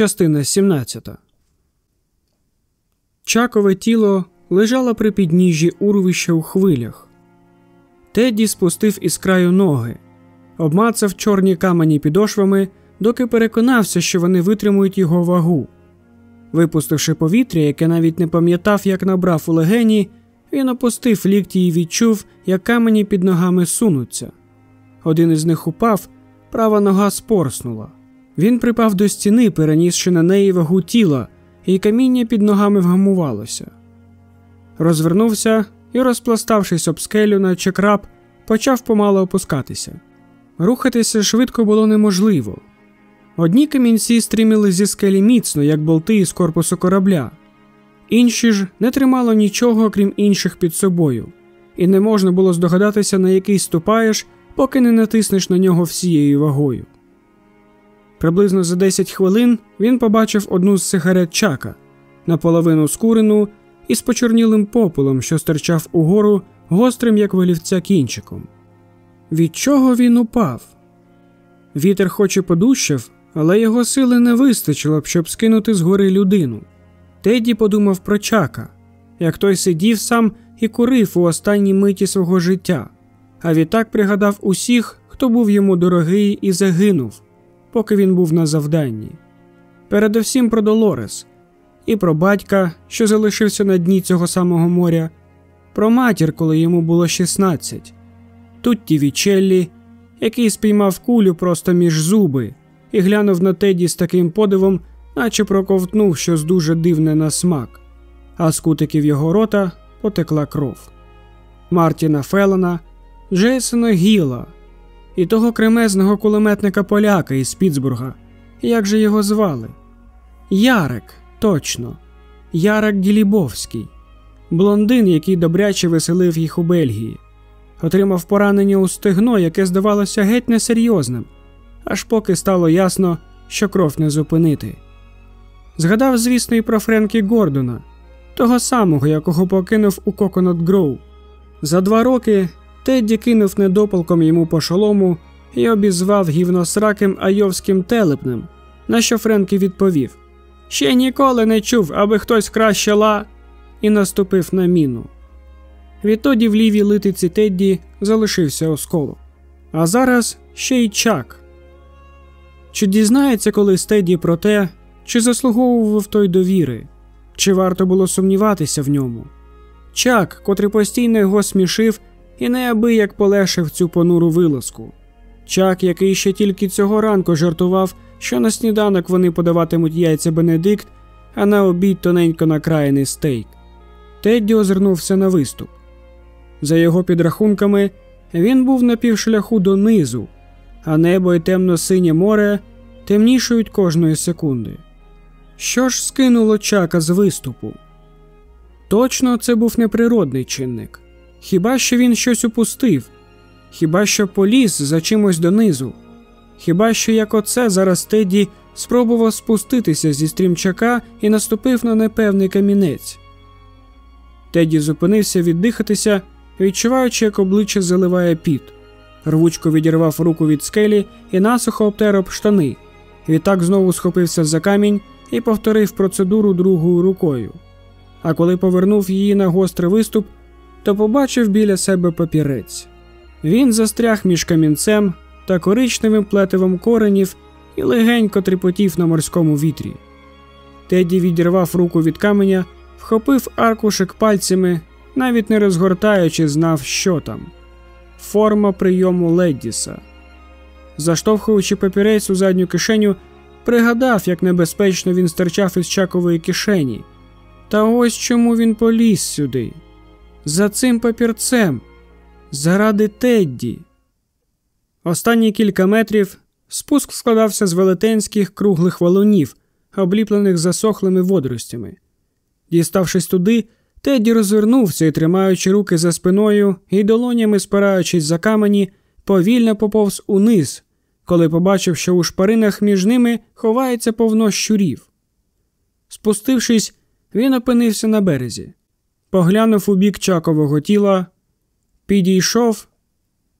Частина 17. Чакове тіло лежало при підніжжі урвища у хвилях. Тедді спустив із краю ноги, обмацав чорні камені підошвами, доки переконався, що вони витримують його вагу. Випустивши повітря, яке навіть не пам'ятав, як набрав у легені, він опустив лікті і відчув, як камені під ногами сунуться. Один із них упав, права нога спорснула. Він припав до стіни, перенісши на неї вагу тіла, і каміння під ногами вгамувалося. Розвернувся і, розпластавшись об скелю, наче краб, почав помало опускатися. Рухатися швидко було неможливо. Одні камінці стріміли зі скелі міцно, як болти із корпусу корабля, інші ж не тримало нічого, крім інших під собою, і не можна було здогадатися, на який ступаєш, поки не натиснеш на нього всією вагою. Приблизно за 10 хвилин він побачив одну з сигарет чака, наполовину скурену і з почорнілим попелом, що стирчав угору гострим, як вилівця кінчиком. Від чого він упав? Вітер хоч і подущав, але його сили не вистачило б, щоб скинути з гори людину. Теді подумав про чака, як той сидів сам і курив у останній миті свого життя, а відтак пригадав усіх, хто був йому дорогий і загинув, поки він був на завданні. Передовсім про Долорес, і про батька, що залишився на дні цього самого моря, про матір, коли йому було 16, Тутті Вічеллі, який спіймав кулю просто між зуби і глянув на Теді з таким подивом, наче проковтнув щось дуже дивне на смак, а з кутиків його рота потекла кров. Мартіна Феллона, Джейсона Гіла і того кремезного кулеметника поляка із Піцбурга, як же його звали? Ярик, точно, Ярик Ділібовський, блондин, який добряче веселив їх у Бельгії, отримав поранення у стегно, яке здавалося геть несерйозним, аж поки стало ясно, що кров не зупинити. Згадав, звісно, і про Френкі Гордона, того самого, якого покинув у Коконат Гроу. За два роки Тедді кинув недопалком йому по шолому і обізвав гівносраким айовським телепнем, на що Френкі відповів Ще ніколи не чув, аби хтось краще ла, і наступив на міну. Відтоді в лівій литиці Тедді залишився осколок. А зараз ще й чак. Чи дізнається колись Тедді про те, чи заслуговував той довіри, чи варто було сумніватися в ньому? Чак, котрий постійно його смішив і неабияк полешив цю понуру вилазку. Чак, який ще тільки цього ранку жартував, що на сніданок вони подаватимуть яйця Бенедикт, а на обід тоненько накраєний стейк. Тедді озирнувся на виступ. За його підрахунками, він був на півшляху донизу, а небо і темно-синє море темнішують кожної секунди. Що ж скинуло чака з виступу? Точно це був неприродний чинник. Хіба що він щось упустив, хіба що поліз за чимось донизу, хіба що як оце зараз Теді спробував спуститися зі стрімчака і наступив на непевний камінець. Теді зупинився віддихатися, відчуваючи, як обличчя заливає піт. Рвучко відірвав руку від скелі і насухо обтер об штани. Відтак знову схопився за камінь і повторив процедуру другою рукою. А коли повернув її на гострий виступ, то побачив біля себе папірець. Він застряг між камінцем та коричневим плетивом коренів і легенько тріпотів на морському вітрі. Теді відірвав руку від каменя, вхопив аркушик пальцями, навіть не розгортаючи, знав, що там форма прийому Леддіса. Заштовхуючи папірець у задню кишеню, пригадав, як небезпечно він стирчав із чакової кишені. Та ось чому він поліз сюди. За цим папірцем, заради Тедді. Останні кілька метрів спуск складався з велетенських круглих валунів, обліплених засохлими водоростями. Діставшись туди, Тедді розвернувся і, тримаючи руки за спиною і долонями спираючись за камені, повільно поповз униз, коли побачив, що у шпаринах між ними ховається повно щурів. Спустившись, він опинився на березі, поглянув у бік чакового тіла, підійшов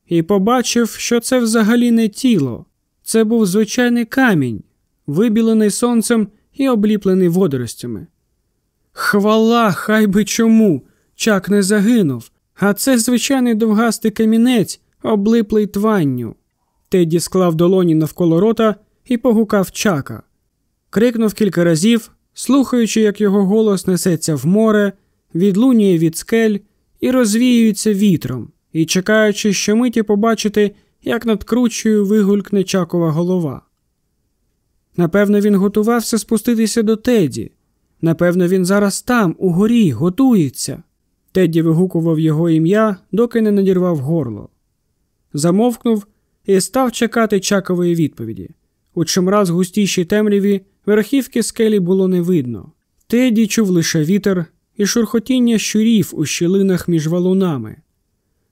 і побачив, що це взагалі не тіло, це був звичайний камінь, вибілений сонцем і обліплений водоростями. Хвала, хай би чому! Чак не загинув, а це звичайний довгастий камінець, облиплий тванню. Тедді склав долоні навколо рота і погукав чака. Крикнув кілька разів, слухаючи, як його голос несеться в море, відлунює від скель і розвіюється вітром, і чекаючи, що миті побачити, як над кручею вигулькне чакова голова. Напевно, він готувався спуститися до Теді. Напевно, він зараз там, у горі, готується. Тедді вигукував його ім'я, доки не надірвав горло. Замовкнув і став чекати чакової відповіді. У чимраз густішій темряві верхівки скелі було не видно. Теді чув лише вітер і шурхотіння щурів у щілинах між валунами,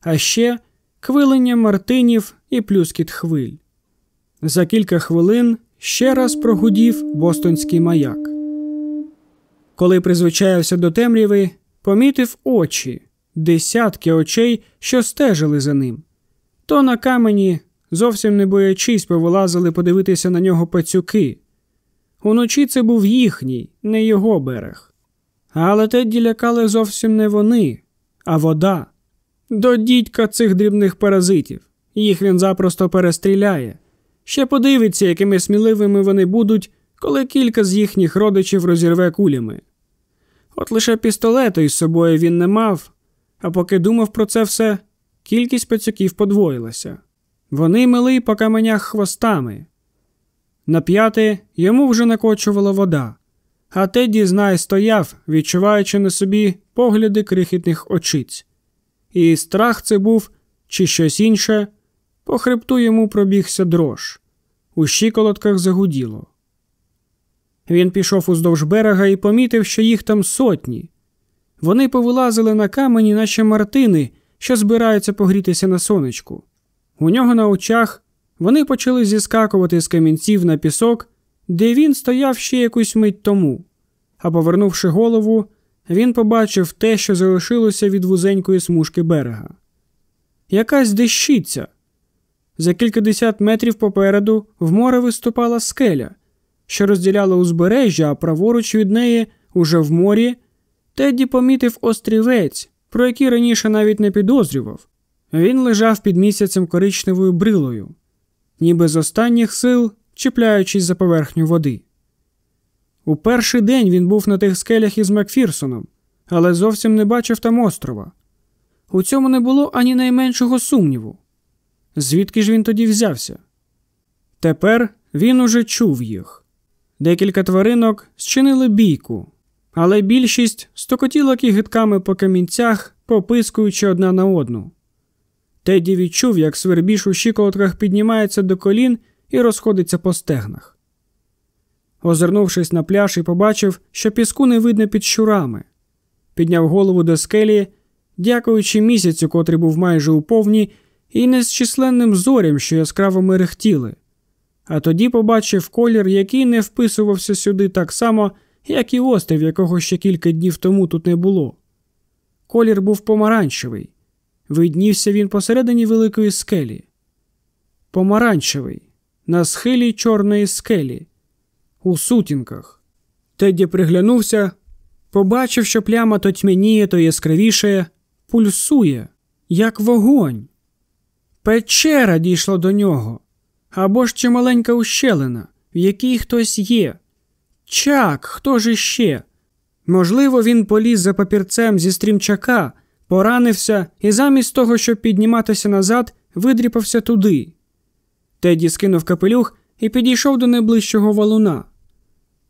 а ще квилення мартинів і плюскіт хвиль. За кілька хвилин ще раз прогудів бостонський маяк. Коли призвичаявся до темряви, помітив очі, десятки очей, що стежили за ним. То на камені, зовсім не боячись, повилазили подивитися на нього пацюки. Уночі це був їхній, не його берег. Але Тедді лякали зовсім не вони, а вода. До дідька цих дрібних паразитів. Їх він запросто перестріляє. Ще подивиться, якими сміливими вони будуть, коли кілька з їхніх родичів розірве кулями. От лише пістолету із собою він не мав, а поки думав про це все, кількість пацюків подвоїлася. Вони мили по каменях хвостами. На п'яте йому вже накочувала вода, а Теді, знай, стояв, відчуваючи на собі погляди крихітних очиць. І страх це був, чи щось інше, по хребту йому пробігся дрож. У щиколотках загуділо. Він пішов уздовж берега і помітив, що їх там сотні. Вони повилазили на камені, наче мартини, що збираються погрітися на сонечку. У нього на очах вони почали зіскакувати з камінців на пісок, де він стояв ще якусь мить тому. А повернувши голову, він побачив те, що залишилося від вузенької смужки берега. Якась дещиця. За кількадесят метрів попереду в море виступала скеля, що розділяла узбережжя, а праворуч від неї, уже в морі, Тедді помітив острівець, про який раніше навіть не підозрював. Він лежав під місяцем коричневою брилою, ніби з останніх сил чіпляючись за поверхню води. У перший день він був на тих скелях із Макфірсоном, але зовсім не бачив там острова. У цьому не було ані найменшого сумніву. Звідки ж він тоді взявся? Тепер він уже чув їх. Декілька тваринок зчинили бійку, але більшість стокотіла кігитками по камінцях, попискуючи одна на одну. Теді відчув, як свербіж у щиколотках піднімається до колін і розходиться по стегнах. Озирнувшись на пляж і побачив, що піску не видно під щурами. Підняв голову до скелі, дякуючи місяцю, котрий був майже у повні, і незчисленним зорям, що яскраво мерехтіли. А тоді побачив колір, який не вписувався сюди так само, як і острів, якого ще кілька днів тому тут не було. Колір був помаранчевий. Виднівся він посередині великої скелі. Помаранчевий, на схилі чорної скелі, у сутінках. Тедді приглянувся, побачив, що пляма то тьмяніє, то яскравіше, пульсує, як вогонь. Печера дійшла до нього або ж чи маленька ущелина, в якій хтось є. Чак, хто ж іще? Можливо, він поліз за папірцем зі стрімчака, поранився і замість того, щоб підніматися назад, видріпався туди. Теді скинув капелюх і підійшов до найближчого валуна.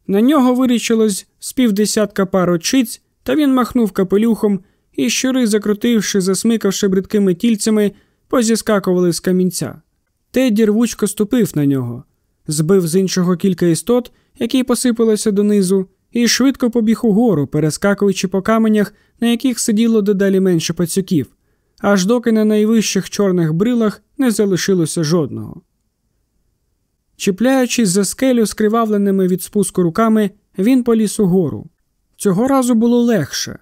На нього вирічилось з півдесятка пар очиць, та він махнув капелюхом і щури, закрутивши, засмикавши бридкими тільцями, позіскакували з камінця. Тедді рвучко ступив на нього, збив з іншого кілька істот, які посипалися донизу, і швидко побіг угору, перескакуючи по каменях, на яких сиділо дедалі менше пацюків, аж доки на найвищих чорних брилах не залишилося жодного. Чіпляючись за скелю скривавленими від спуску руками, він поліз угору. Цього разу було легше.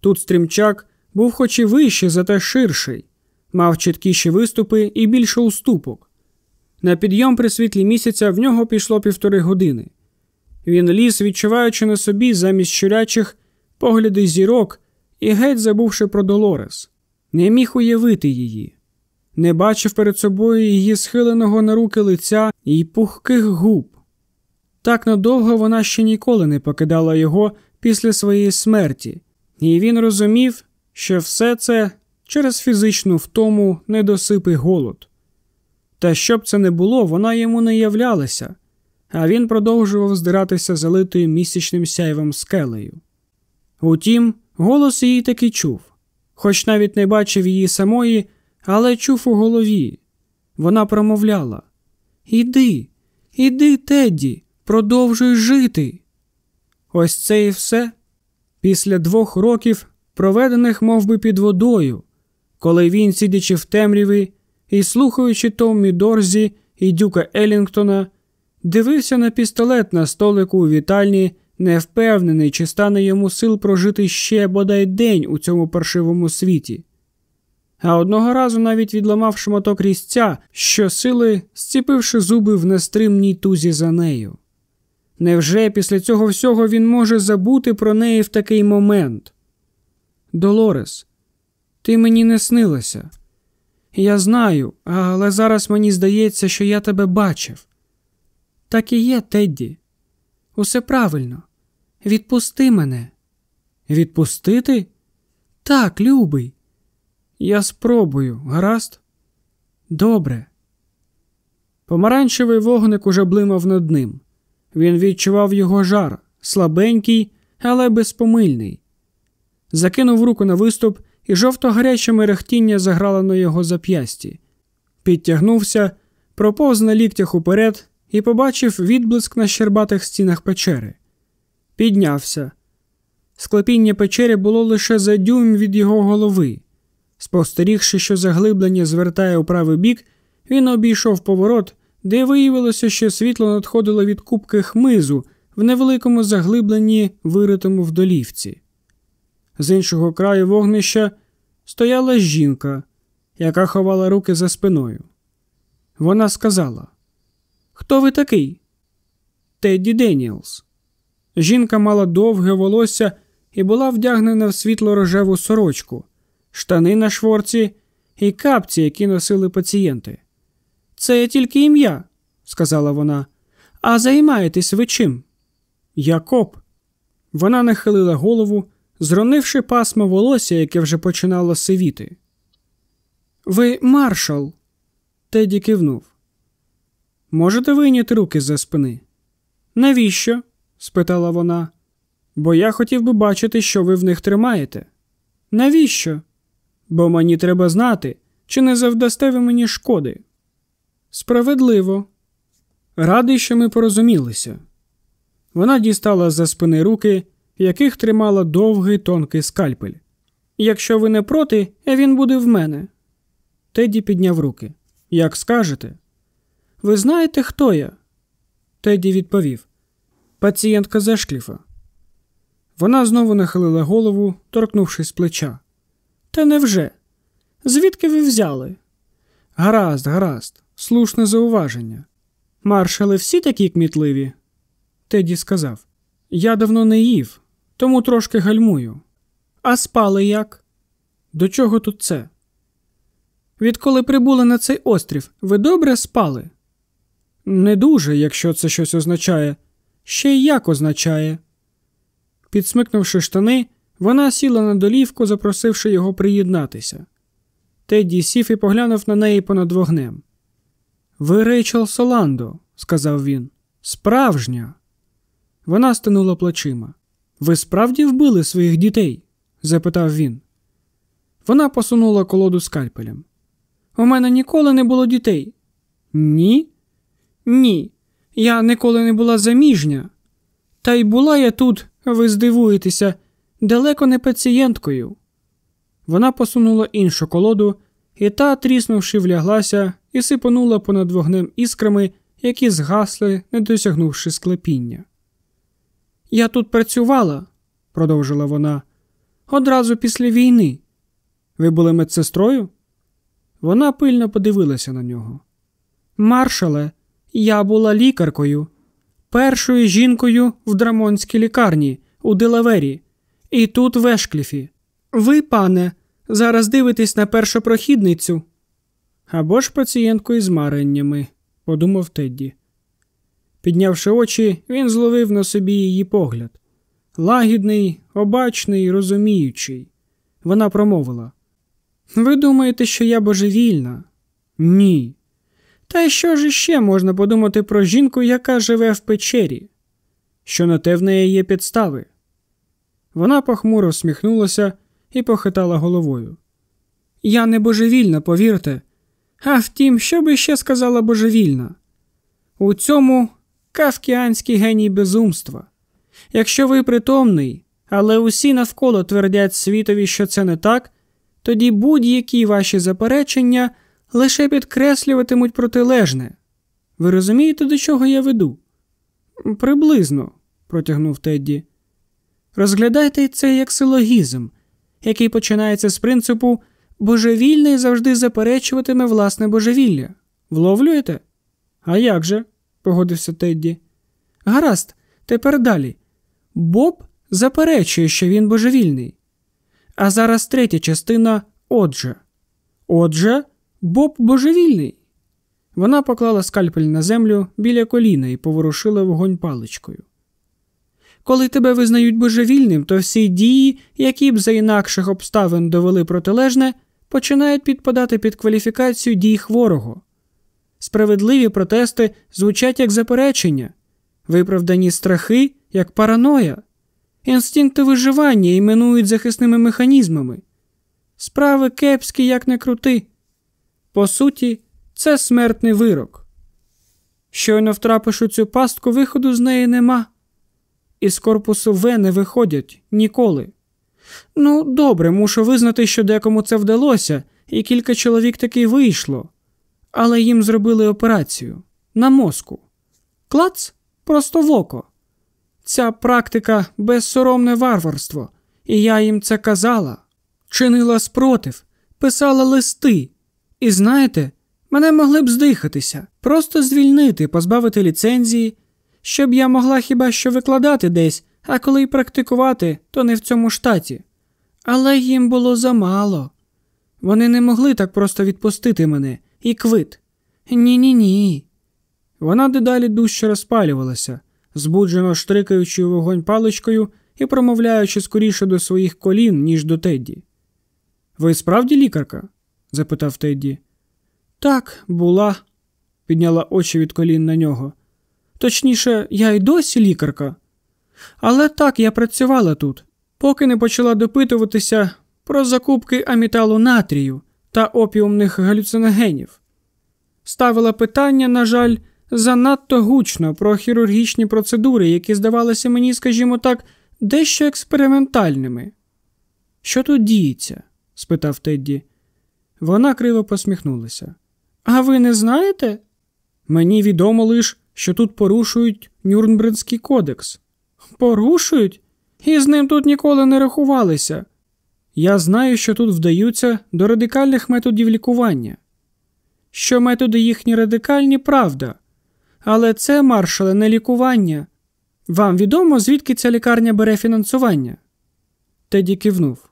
Тут стрімчак був хоч і вищий, зате ширший, мав чіткіші виступи і більше уступок. На підйом при світлі місяця в нього пішло півтори години. Він ліз, відчуваючи на собі замість щурячих погляди зірок і геть забувши про Долорес, не міг уявити її, не бачив перед собою її схиленого на руки лиця і пухких губ. Так надовго вона ще ніколи не покидала його після своєї смерті, і він розумів, що все це через фізичну втому недосип і голод. Та щоб це не було, вона йому не являлася, а він продовжував здиратися залитою місячним сяйвом скелею. Утім, голос її таки чув, хоч навіть не бачив її самої, але чув у голові. Вона промовляла Іди, іди, Тедді, продовжуй жити. Ось це і все. Після двох років, проведених мов би, під водою, коли він, сидячи в темряві і слухаючи Томмі Дорзі і Дюка Елінгтона, дивився на пістолет на столику у вітальні, не впевнений, чи стане йому сил прожити ще бодай день у цьому паршивому світі. А одного разу навіть відламав шматок різця, що сили, зціпивши зуби в нестримній тузі за нею. Невже після цього всього він може забути про неї в такий момент? Долорес, ти мені не снилася. Я знаю, але зараз мені здається, що я тебе бачив. Так і є, Тедді. Усе правильно. Відпусти мене. Відпустити? Так, любий. Я спробую, гаразд? Добре. Помаранчевий вогник уже блимав над ним. Він відчував його жар, слабенький, але безпомильний. Закинув руку на виступ, і жовто-гаряче мерехтіння заграло на його зап'ясті. Підтягнувся, проповз на ліктях уперед і побачив відблиск на щербатих стінах печери. Піднявся. Склепіння печери було лише за дюйм від його голови. Спостерігши, що заглиблення звертає у правий бік, він обійшов поворот де виявилося, що світло надходило від кубки хмизу в невеликому заглибленні, виритому в долівці. З іншого краю вогнища стояла жінка, яка ховала руки за спиною. Вона сказала: Хто ви такий? Тедді Деніелс. Жінка мала довге волосся і була вдягнена в світло рожеву сорочку, штани на шворці і капці, які носили пацієнти. Це тільки ім'я, сказала вона. А займаєтесь ви чим? Я коп. Вона нахилила голову, зронивши пасмо волосся, яке вже починало сивіти. Ви маршал, Теді кивнув. Можете вийняти руки за спини? Навіщо? спитала вона. Бо я хотів би бачити, що ви в них тримаєте. Навіщо? Бо мені треба знати, чи не завдасте ви мені шкоди. Справедливо. Радий, що ми порозумілися. Вона дістала за спини руки, яких тримала довгий тонкий скальпель. Якщо ви не проти, він буде в мене. Теді підняв руки. Як скажете. Ви знаєте, хто я? Теді відповів Пацієнтка Зешкліфа. Вона знову нахилила голову, торкнувшись плеча. Та невже? Звідки ви взяли? Гаразд, гаразд слушне зауваження. Маршали всі такі кмітливі. Теді сказав Я давно не їв, тому трошки гальмую. А спали як? До чого тут це? Відколи прибули на цей острів, ви добре спали? Не дуже, якщо це щось означає, ще й як означає. Підсмикнувши штани, вона сіла на долівку, запросивши його приєднатися. Тедді сів і поглянув на неї понад вогнем. Ви Рейчел Соландо, сказав він. Справжня. Вона стинула плечима. Ви справді вбили своїх дітей? запитав він. Вона посунула колоду скальпелем. У мене ніколи не було дітей. Ні? Ні. Я ніколи не була заміжня. Та й була я тут, ви здивуєтеся, далеко не пацієнткою. Вона посунула іншу колоду, і та, тріснувши, вляглася і сипонула понад вогнем іскрами, які згасли, не досягнувши склепіння. Я тут працювала, продовжила вона, одразу після війни. Ви були медсестрою? Вона пильно подивилася на нього. Маршале, я була лікаркою, першою жінкою в драммондській лікарні у Делавері, і тут в Ешкліфі. Ви, пане, зараз дивитесь на першопрохідницю. Або ж пацієнтку із мареннями, подумав Тедді. Піднявши очі, він зловив на собі її погляд. Лагідний, обачний, розуміючий. Вона промовила: Ви думаєте, що я божевільна? Ні. Та й що ж іще можна подумати про жінку, яка живе в печері? Що на те в неї є підстави? Вона похмуро всміхнулася і похитала головою. Я не божевільна, повірте. А втім, що би ще сказала божевільна? У цьому кавкіанський геній безумства. Якщо ви притомний, але усі навколо твердять світові, що це не так, тоді будь-які ваші заперечення лише підкреслюватимуть протилежне. Ви розумієте, до чого я веду? Приблизно, протягнув Тедді. Розглядайте це як силогізм, який починається з принципу божевільний завжди заперечуватиме власне божевілля. Вловлюєте? А як же? погодився Тедді. Гаразд, тепер далі. Боб заперечує, що він божевільний. А зараз третя частина отже. Отже, Боб божевільний. Вона поклала скальпель на землю біля коліна і поворушила вогонь паличкою. Коли тебе визнають божевільним, то всі дії, які б за інакших обставин довели протилежне, починають підпадати під кваліфікацію дій хворого. Справедливі протести звучать як заперечення, виправдані страхи як параноя, інстинкти виживання іменують захисними механізмами. Справи кепські, як не крути. По суті, це смертний вирок. Щойно втрапиш у цю пастку, виходу з неї нема. Із корпусу В не виходять ніколи. Ну, добре, мушу визнати, що декому це вдалося, і кілька чоловік таки вийшло, але їм зробили операцію на мозку. Клац просто в око. Ця практика безсоромне варварство, і я їм це казала, чинила спротив, писала листи. І знаєте, мене могли б здихатися, просто звільнити, позбавити ліцензії, щоб я могла хіба що викладати десь, а коли й практикувати, то не в цьому штаті. Але їм було замало. Вони не могли так просто відпустити мене і квит. Ні ні ні. Вона дедалі дужче розпалювалася, збуджено штрикаючи вогонь паличкою і промовляючи скоріше до своїх колін, ніж до Тедді. Ви справді лікарка? запитав Тедді. Так, була, підняла очі від колін на нього. Точніше, я й досі лікарка. Але так я працювала тут, поки не почала допитуватися про закупки аміталу натрію та опіумних галюциногенів. Ставила питання, на жаль, занадто гучно про хірургічні процедури, які здавалися мені, скажімо так, дещо експериментальними. Що тут діється? спитав Тедді. Вона криво посміхнулася. А ви не знаєте? Мені відомо лише, що тут порушують Нюрнбринський кодекс. Порушують? І з ним тут ніколи не рахувалися. Я знаю, що тут вдаються до радикальних методів лікування. Що методи їхні радикальні, правда. Але це, маршале, не лікування. Вам відомо, звідки ця лікарня бере фінансування? Теді кивнув.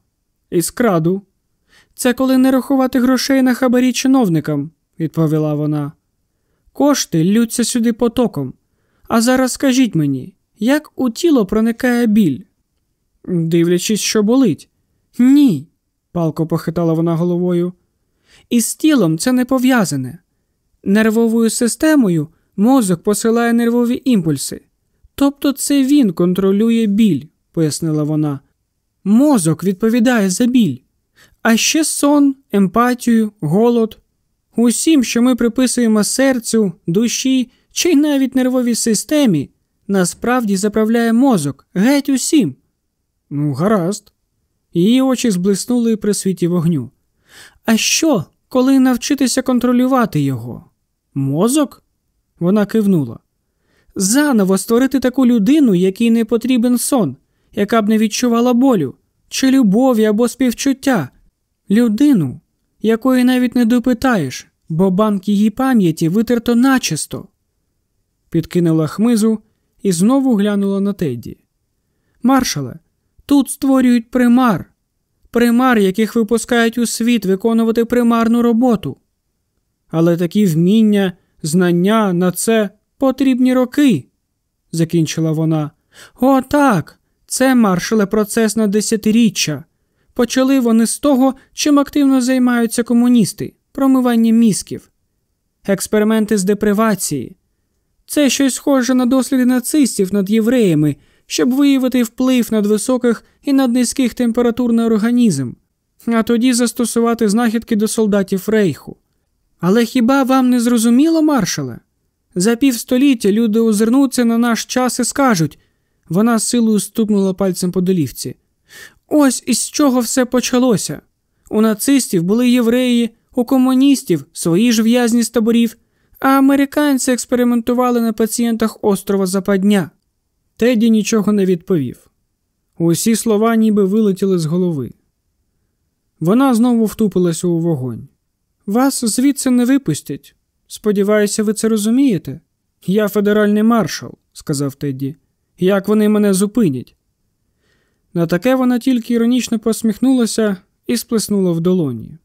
Із краду. Це коли не рахувати грошей на хабарі чиновникам, відповіла вона. Кошти ллються сюди потоком. А зараз скажіть мені, як у тіло проникає біль? Дивлячись, що болить. Ні, палко похитала вона головою. Із тілом це не пов'язане. Нервовою системою мозок посилає нервові імпульси. Тобто це він контролює біль, пояснила вона. Мозок відповідає за біль, а ще сон, емпатію, голод. Усім, що ми приписуємо серцю, душі чи навіть нервовій системі, насправді заправляє мозок геть усім. Ну, гаразд. Її очі зблиснули при світі вогню. А що, коли навчитися контролювати його? Мозок? Вона кивнула. Заново створити таку людину, якій не потрібен сон, яка б не відчувала болю, чи любові або співчуття, людину, якої навіть не допитаєш, бо банк її пам'яті витерто начисто. Підкинула хмизу і знову глянула на Тедді. Маршале, тут створюють примар, примар, яких випускають у світ виконувати примарну роботу. Але такі вміння, знання на це потрібні роки, закінчила вона. О, так, це маршале процес на десятиріччя. Почали вони з того, чим активно займаються комуністи промивання мізків, експерименти з депривації. Це щось схоже на досліди нацистів над євреями, щоб виявити вплив над високих і над низьких температур на організм, а тоді застосувати знахідки до солдатів рейху. Але хіба вам не зрозуміло, маршале? За півстоліття люди озирнуться на наш час і скажуть вона силою стукнула пальцем по долівці. Ось із чого все почалося. У нацистів були євреї, у комуністів свої ж в'язні з таборів, а американці експериментували на пацієнтах острова Западня. Теді нічого не відповів. Усі слова ніби вилетіли з голови. Вона знову втупилася у вогонь. Вас звідси не випустять. Сподіваюся, ви це розумієте? Я федеральний маршал, сказав Тедді. Як вони мене зупинять? На таке вона тільки іронічно посміхнулася і сплеснула в долоні.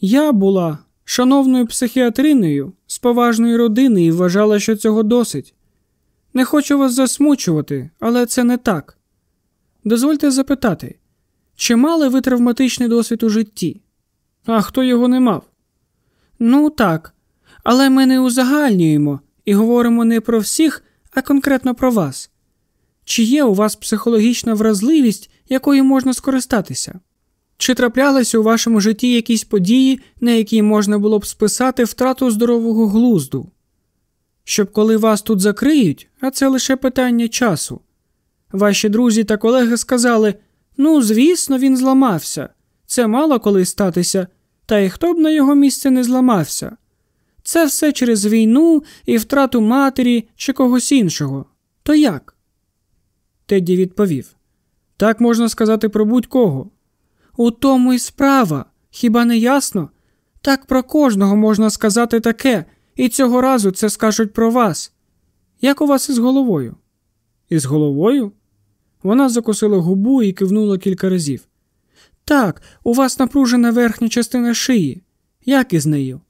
Я була шановною психіатриною з поважної родини і вважала, що цього досить. Не хочу вас засмучувати, але це не так. Дозвольте запитати, чи мали ви травматичний досвід у житті? А хто його не мав? Ну так, але ми не узагальнюємо і говоримо не про всіх, а конкретно про вас. Чи є у вас психологічна вразливість, якою можна скористатися? Чи траплялися у вашому житті якісь події, на які можна було б списати втрату здорового глузду? Щоб коли вас тут закриють, а це лише питання часу. Ваші друзі та колеги сказали ну, звісно, він зламався. Це мало коли статися, та й хто б на його місце не зламався. Це все через війну і втрату матері чи когось іншого. То як? Тедді відповів так можна сказати про будь-кого. У тому й справа, хіба не ясно? Так про кожного можна сказати таке, і цього разу це скажуть про вас. Як у вас із головою? Із головою? Вона закусила губу і кивнула кілька разів. Так, у вас напружена верхня частина шиї. Як із нею?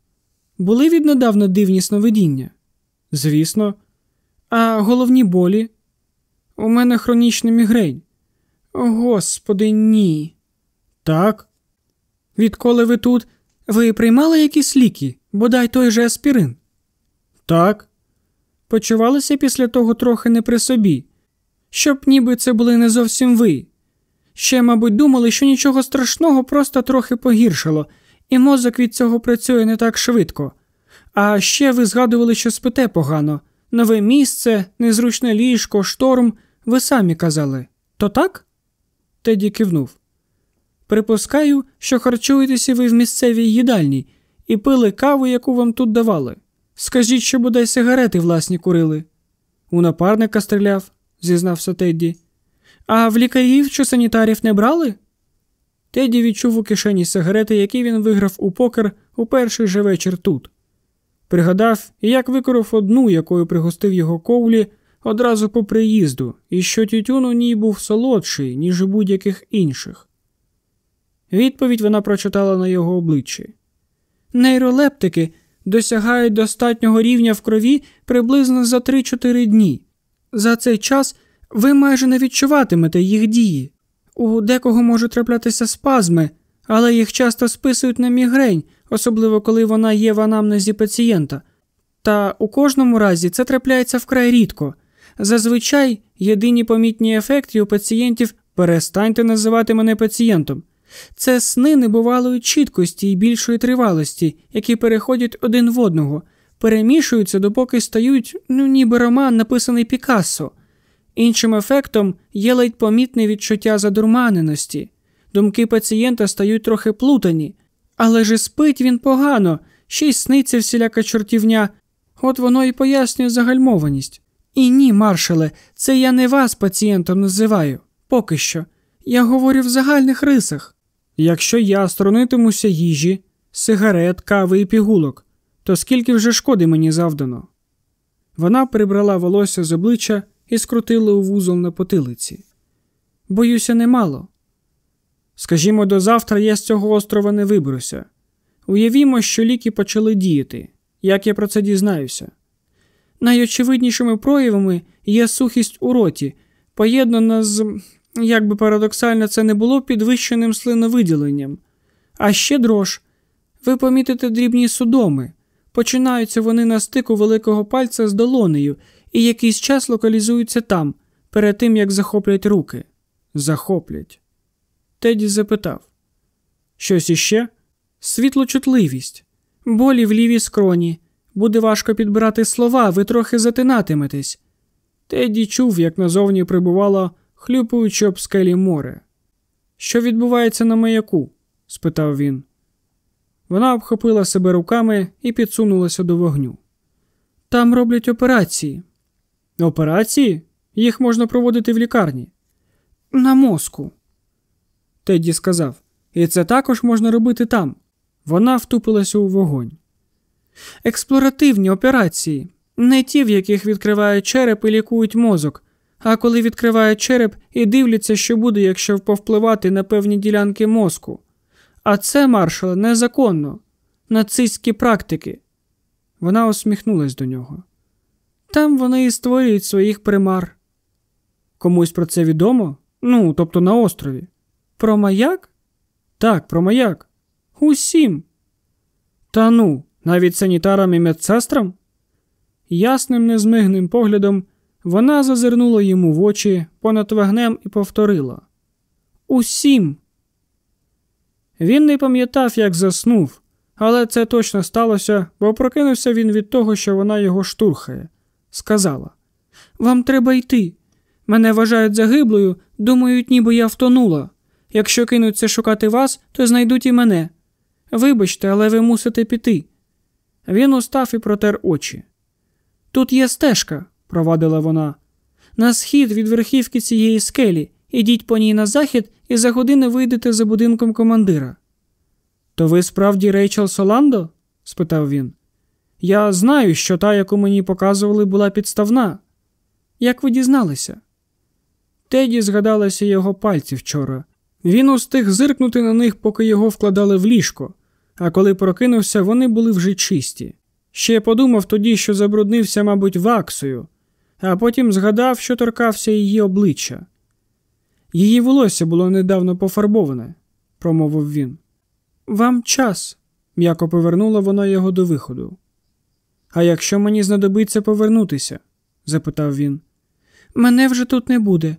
Були віднедавна дивні сновидіння? Звісно. А головні болі? У мене хронічний мігрень. Господи, ні. Так. Відколи ви тут, ви приймали якісь ліки, бодай той же аспірин? Так. Почувалися після того трохи не при собі, щоб ніби це були не зовсім ви. Ще, мабуть, думали, що нічого страшного просто трохи погіршило, і мозок від цього працює не так швидко. А ще ви згадували, що спите погано. Нове місце, незручне ліжко, шторм, ви самі казали. То так? Теді кивнув. Припускаю, що харчуєтеся ви в місцевій їдальні і пили каву, яку вам тут давали. Скажіть, що бодай сигарети власні курили. У напарника стріляв, зізнався Тедді. А в лікарів чи санітарів не брали? Тедді відчув у кишені сигарети, які він виграв у покер у перший же вечір тут. Пригадав, як викорив одну, якою пригостив його ковлі одразу по приїзду, і що тютюн у ній був солодший, ніж у будь-яких інших. Відповідь вона прочитала на його обличчі. Нейролептики досягають достатнього рівня в крові приблизно за 3-4 дні. За цей час ви майже не відчуватимете їх дії. У декого можуть траплятися спазми, але їх часто списують на мігрень, особливо коли вона є в анамнезі пацієнта. Та у кожному разі це трапляється вкрай рідко. Зазвичай єдині помітні ефекти у пацієнтів перестаньте називати мене пацієнтом. Це сни небувалої чіткості і більшої тривалості, які переходять один в одного, перемішуються, допоки стають, ну ніби роман, написаний Пікассо. Іншим ефектом є ледь помітне відчуття задурманеності. Думки пацієнта стають трохи плутані, але ж спить він погано, ще й сниться всіляка чортівня, от воно і пояснює загальмованість. І ні, маршале, це я не вас пацієнтом називаю, поки що. Я говорю в загальних рисах. Якщо я сторонитимуся їжі, сигарет, кави і пігулок, то скільки вже шкоди мені завдано? Вона прибрала волосся з обличчя і скрутила у вузол на потилиці. Боюся, немало. Скажімо, до завтра я з цього острова не виберуся. Уявімо, що ліки почали діяти, як я про це дізнаюся. Найочевиднішими проявами є сухість у роті, поєднана з, як би парадоксально це не було, підвищеним слиновиділенням. А ще дрож. Ви помітите дрібні судоми. Починаються вони на стику великого пальця з долонею і якийсь час локалізуються там, перед тим як захоплять руки. Захоплять. Теді запитав Щось іще? Світлочутливість, болі в лівій скроні. Буде важко підбирати слова, ви трохи затинатиметесь. Теді чув, як назовні прибувало, хлюпаючи об скелі море. Що відбувається на маяку? спитав він. Вона обхопила себе руками і підсунулася до вогню. Там роблять операції. Операції? Їх можна проводити в лікарні. На мозку. Тедді сказав, і це також можна робити там. Вона втупилася у вогонь. Експлоративні операції, не ті, в яких відкривають череп і лікують мозок, а коли відкривають череп і дивляться, що буде, якщо повпливати на певні ділянки мозку. А це, маршале, незаконно, нацистські практики. Вона усміхнулась до нього. Там вони і створюють своїх примар. Комусь про це відомо? Ну, тобто на острові. Про маяк? Так, про маяк. Усім. Та ну, навіть санітарам і медсестрам? Ясним незмигним поглядом вона зазирнула йому в очі понад вогнем і повторила Усім. Він не пам'ятав, як заснув, але це точно сталося, бо прокинувся він від того, що вона його штурхає. Сказала Вам треба йти. Мене вважають загиблою, думають, ніби я втонула. Якщо кинуться шукати вас, то знайдуть і мене. Вибачте, але ви мусите піти. Він устав і протер очі. Тут є стежка, провадила вона. На схід від верхівки цієї скелі, ідіть по ній на захід і за годину вийдете за будинком командира. То ви справді Рейчел Соландо? спитав він. Я знаю, що та, яку мені показували, була підставна. Як ви дізналися? Теді згадалися його пальці вчора. Він устиг зиркнути на них, поки його вкладали в ліжко, а коли прокинувся, вони були вже чисті. Ще подумав тоді, що забруднився, мабуть, ваксою, а потім згадав, що торкався її обличчя. Її волосся було недавно пофарбоване, промовив він. Вам час, м'яко повернула вона його до виходу. А якщо мені знадобиться повернутися? запитав він. Мене вже тут не буде.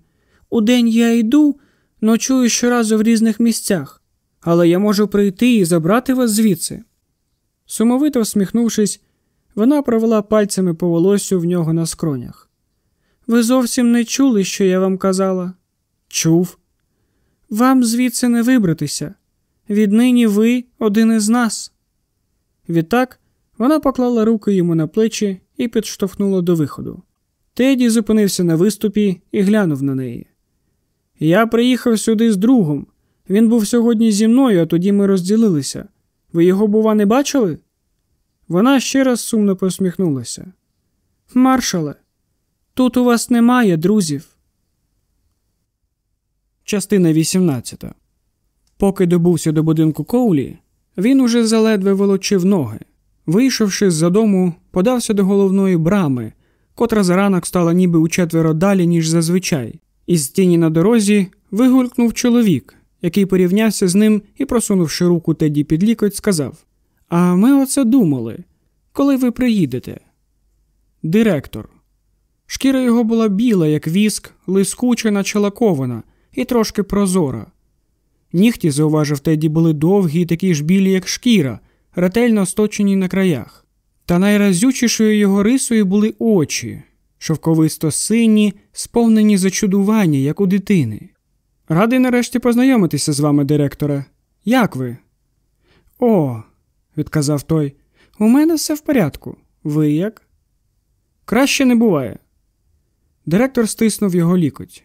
Удень я йду, ночую щоразу в різних місцях, але я можу прийти і забрати вас звідси. Сумовито всміхнувшись, вона провела пальцями по волосю в нього на скронях. Ви зовсім не чули, що я вам казала? Чув. Вам звідси не вибратися. Віднині ви один із нас. Відтак вона поклала руки йому на плечі і підштовхнула до виходу. Теді зупинився на виступі і глянув на неї. Я приїхав сюди з другом. Він був сьогодні зі мною, а тоді ми розділилися. Ви його, бува, не бачили? Вона ще раз сумно посміхнулася. Маршале, тут у вас немає друзів. Частина 18 Поки добувся до будинку Коулі, він уже заледве волочив ноги. Вийшовши з за дому, подався до головної брами, котра за ранок стала ніби учетверо далі, ніж зазвичай. Із тіні на дорозі вигулькнув чоловік, який порівнявся з ним і, просунувши руку Теді під лікоть, сказав: А ми оце думали, коли ви приїдете. Директор. Шкіра його була біла, як віск, лискуча, наче лакована, і трошки прозора. Нігті, зауважив Теді, були довгі і такі ж білі, як шкіра, ретельно сточені на краях. Та найразючішою його рисою були очі, шовковисто сині, сповнені зачудування, як у дитини. Радий нарешті познайомитися з вами, директоре. Як ви? О, відказав той. У мене все в порядку. Ви як? Краще не буває. Директор стиснув його лікоть.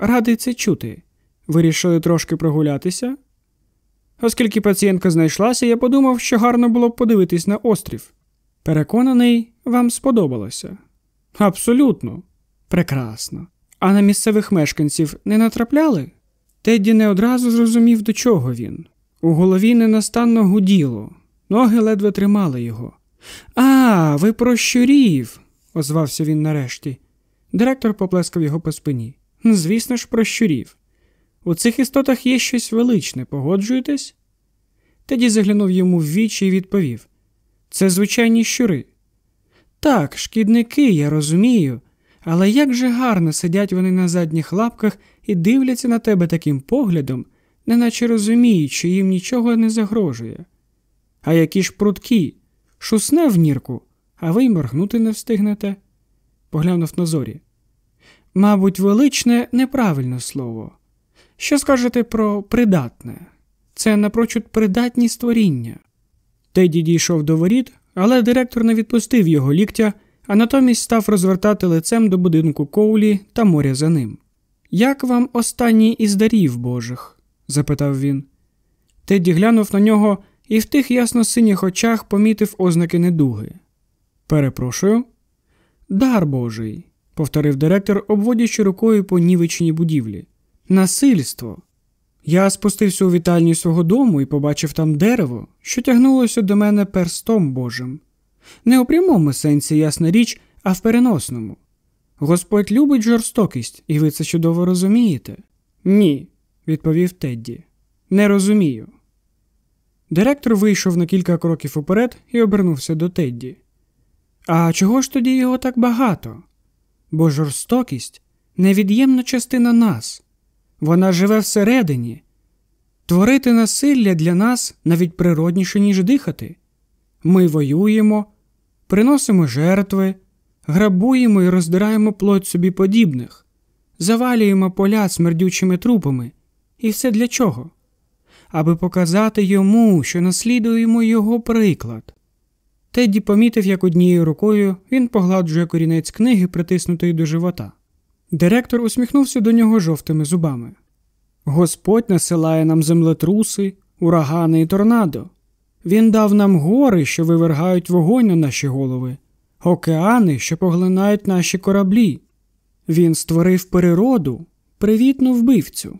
Радий це чути. Вирішили трошки прогулятися? Оскільки пацієнтка знайшлася, я подумав, що гарно було б подивитись на острів. Переконаний, вам сподобалося. Абсолютно. Прекрасно. А на місцевих мешканців не натрапляли? Тедді не одразу зрозумів, до чого він. У голові ненастанно гуділо, ноги ледве тримали його. А, ви про щурів, озвався він нарешті. Директор поплескав його по спині. Звісно ж, про щурів. У цих істотах є щось величне, погоджуєтесь? Теді заглянув йому в вічі і відповів Це звичайні щури. Так, шкідники, я розумію, але як же гарно сидять вони на задніх лапках і дивляться на тебе таким поглядом, неначе розуміють, що їм нічого не загрожує. А які ж прудкі, шусне в нірку, а ви й моргнути не встигнете, поглянув на зорі. Мабуть, величне неправильне слово. Що скажете про придатне? Це напрочуд придатні створіння. Теді дійшов до воріт, але директор не відпустив його ліктя, а натомість став розвертати лицем до будинку Коулі та моря за ним. Як вам останній із дарів Божих? запитав він. Теді глянув на нього і в тих ясно синіх очах помітив ознаки недуги. Перепрошую. Дар Божий, повторив директор, обводячи рукою по нівичній будівлі. Насильство. Я спустився у вітальню свого дому і побачив там дерево, що тягнулося до мене перстом Божим. Не у прямому сенсі, ясна річ, а в переносному. Господь любить жорстокість, і ви це чудово розумієте? Ні, відповів Тедді. Не розумію. Директор вийшов на кілька кроків уперед і обернувся до Тедді. А чого ж тоді його так багато? Бо жорстокість невід'ємна частина нас. Вона живе всередині. Творити насилля для нас навіть природніше, ніж дихати. Ми воюємо, приносимо жертви, грабуємо і роздираємо плоть собі подібних, завалюємо поля смердючими трупами. І все для чого? Аби показати йому, що наслідуємо його приклад. Тедді помітив, як однією рукою він погладжує корінець книги, притиснутої до живота. Директор усміхнувся до нього жовтими зубами. Господь насилає нам землетруси, урагани і торнадо. Він дав нам гори, що вивергають вогонь на наші голови, океани, що поглинають наші кораблі. Він створив природу, привітну вбивцю.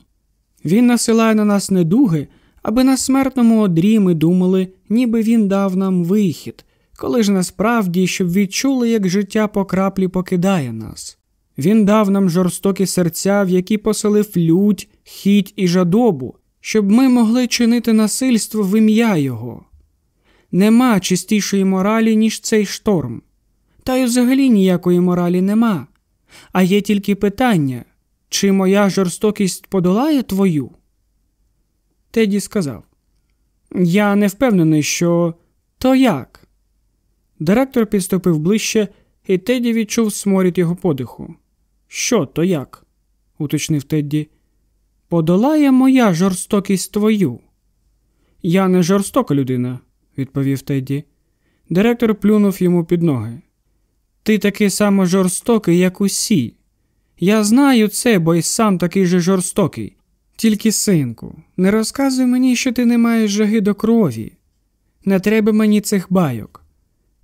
Він насилає на нас недуги, аби на смертному одрі ми думали, ніби він дав нам вихід, коли ж насправді, щоб відчули, як життя по краплі покидає нас. Він дав нам жорстокі серця, в які поселив лють, хіть і жадобу, щоб ми могли чинити насильство в ім'я Його. Нема чистішої моралі, ніж цей шторм. Та й взагалі ніякої моралі нема. А є тільки питання, чи моя жорстокість подолає твою? Теді сказав Я не впевнений, що то як. Директор підступив ближче, і Теді відчув сморід його подиху. Що то як? уточнив Тедді. Подолає моя жорстокість твою. Я не жорстока людина, відповів Тедді. Директор плюнув йому під ноги. Ти такий само жорстокий, як усі. Я знаю це, бо й сам такий же жорстокий. Тільки, синку, не розказуй мені, що ти не маєш жаги до крові. Не треба мені цих байок.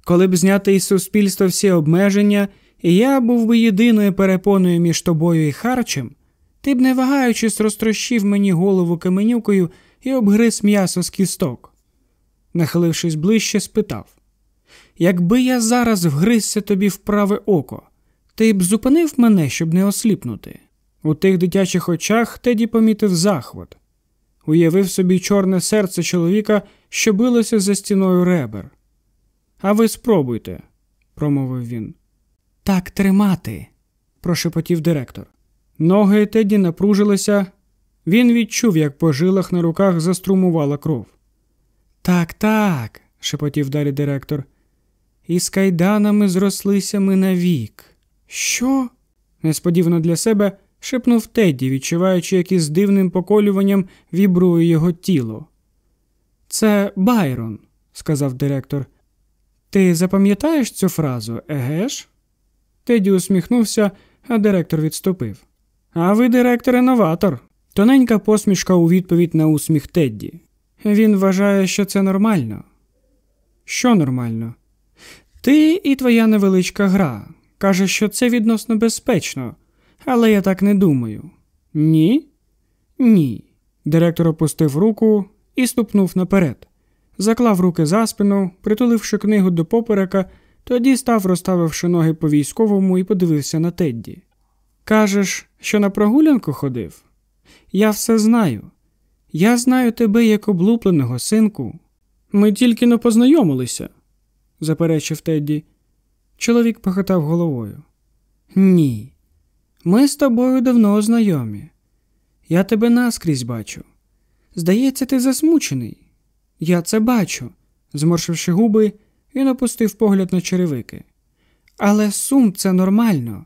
Коли б зняти із суспільства всі обмеження, і я був би єдиною перепоною між тобою і харчем, ти б, не вагаючись, розтрощив мені голову каменюкою і обгриз м'ясо з кісток. Нахилившись ближче, спитав Якби я зараз вгризся тобі в праве око, ти б зупинив мене, щоб не осліпнути. У тих дитячих очах Теді помітив захват, уявив собі чорне серце чоловіка, що билося за стіною ребер. А ви спробуйте, промовив він. Так тримати, прошепотів директор. Ноги Теді напружилися. Він відчув, як по жилах на руках заструмувала кров. Так, так, шепотів далі директор. І з кайданами зрослися ми навік. Що? несподівано для себе шепнув Тедді, відчуваючи, як із дивним поколюванням вібрує його тіло. Це Байрон, сказав директор. Ти запам'ятаєш цю фразу, егеш? Теді усміхнувся, а директор відступив. А ви, директоре, новатор. Тоненька посмішка у відповідь на усміх Тедді. Він вважає, що це нормально. Що нормально? Ти і твоя невеличка гра. Каже, що це відносно безпечно, але я так не думаю. Ні? Ні. Директор опустив руку і ступнув наперед. Заклав руки за спину, притуливши книгу до поперека, тоді став, розставивши ноги по військовому і подивився на Тедді. Кажеш, що на прогулянку ходив? Я все знаю. Я знаю тебе як облупленого, синку. Ми тільки не познайомилися, заперечив Тедді. Чоловік похитав головою. Ні. Ми з тобою давно знайомі. Я тебе наскрізь бачу. Здається, ти засмучений. Я це бачу. Зморшивши губи, він опустив погляд на черевики. Але сум це нормально.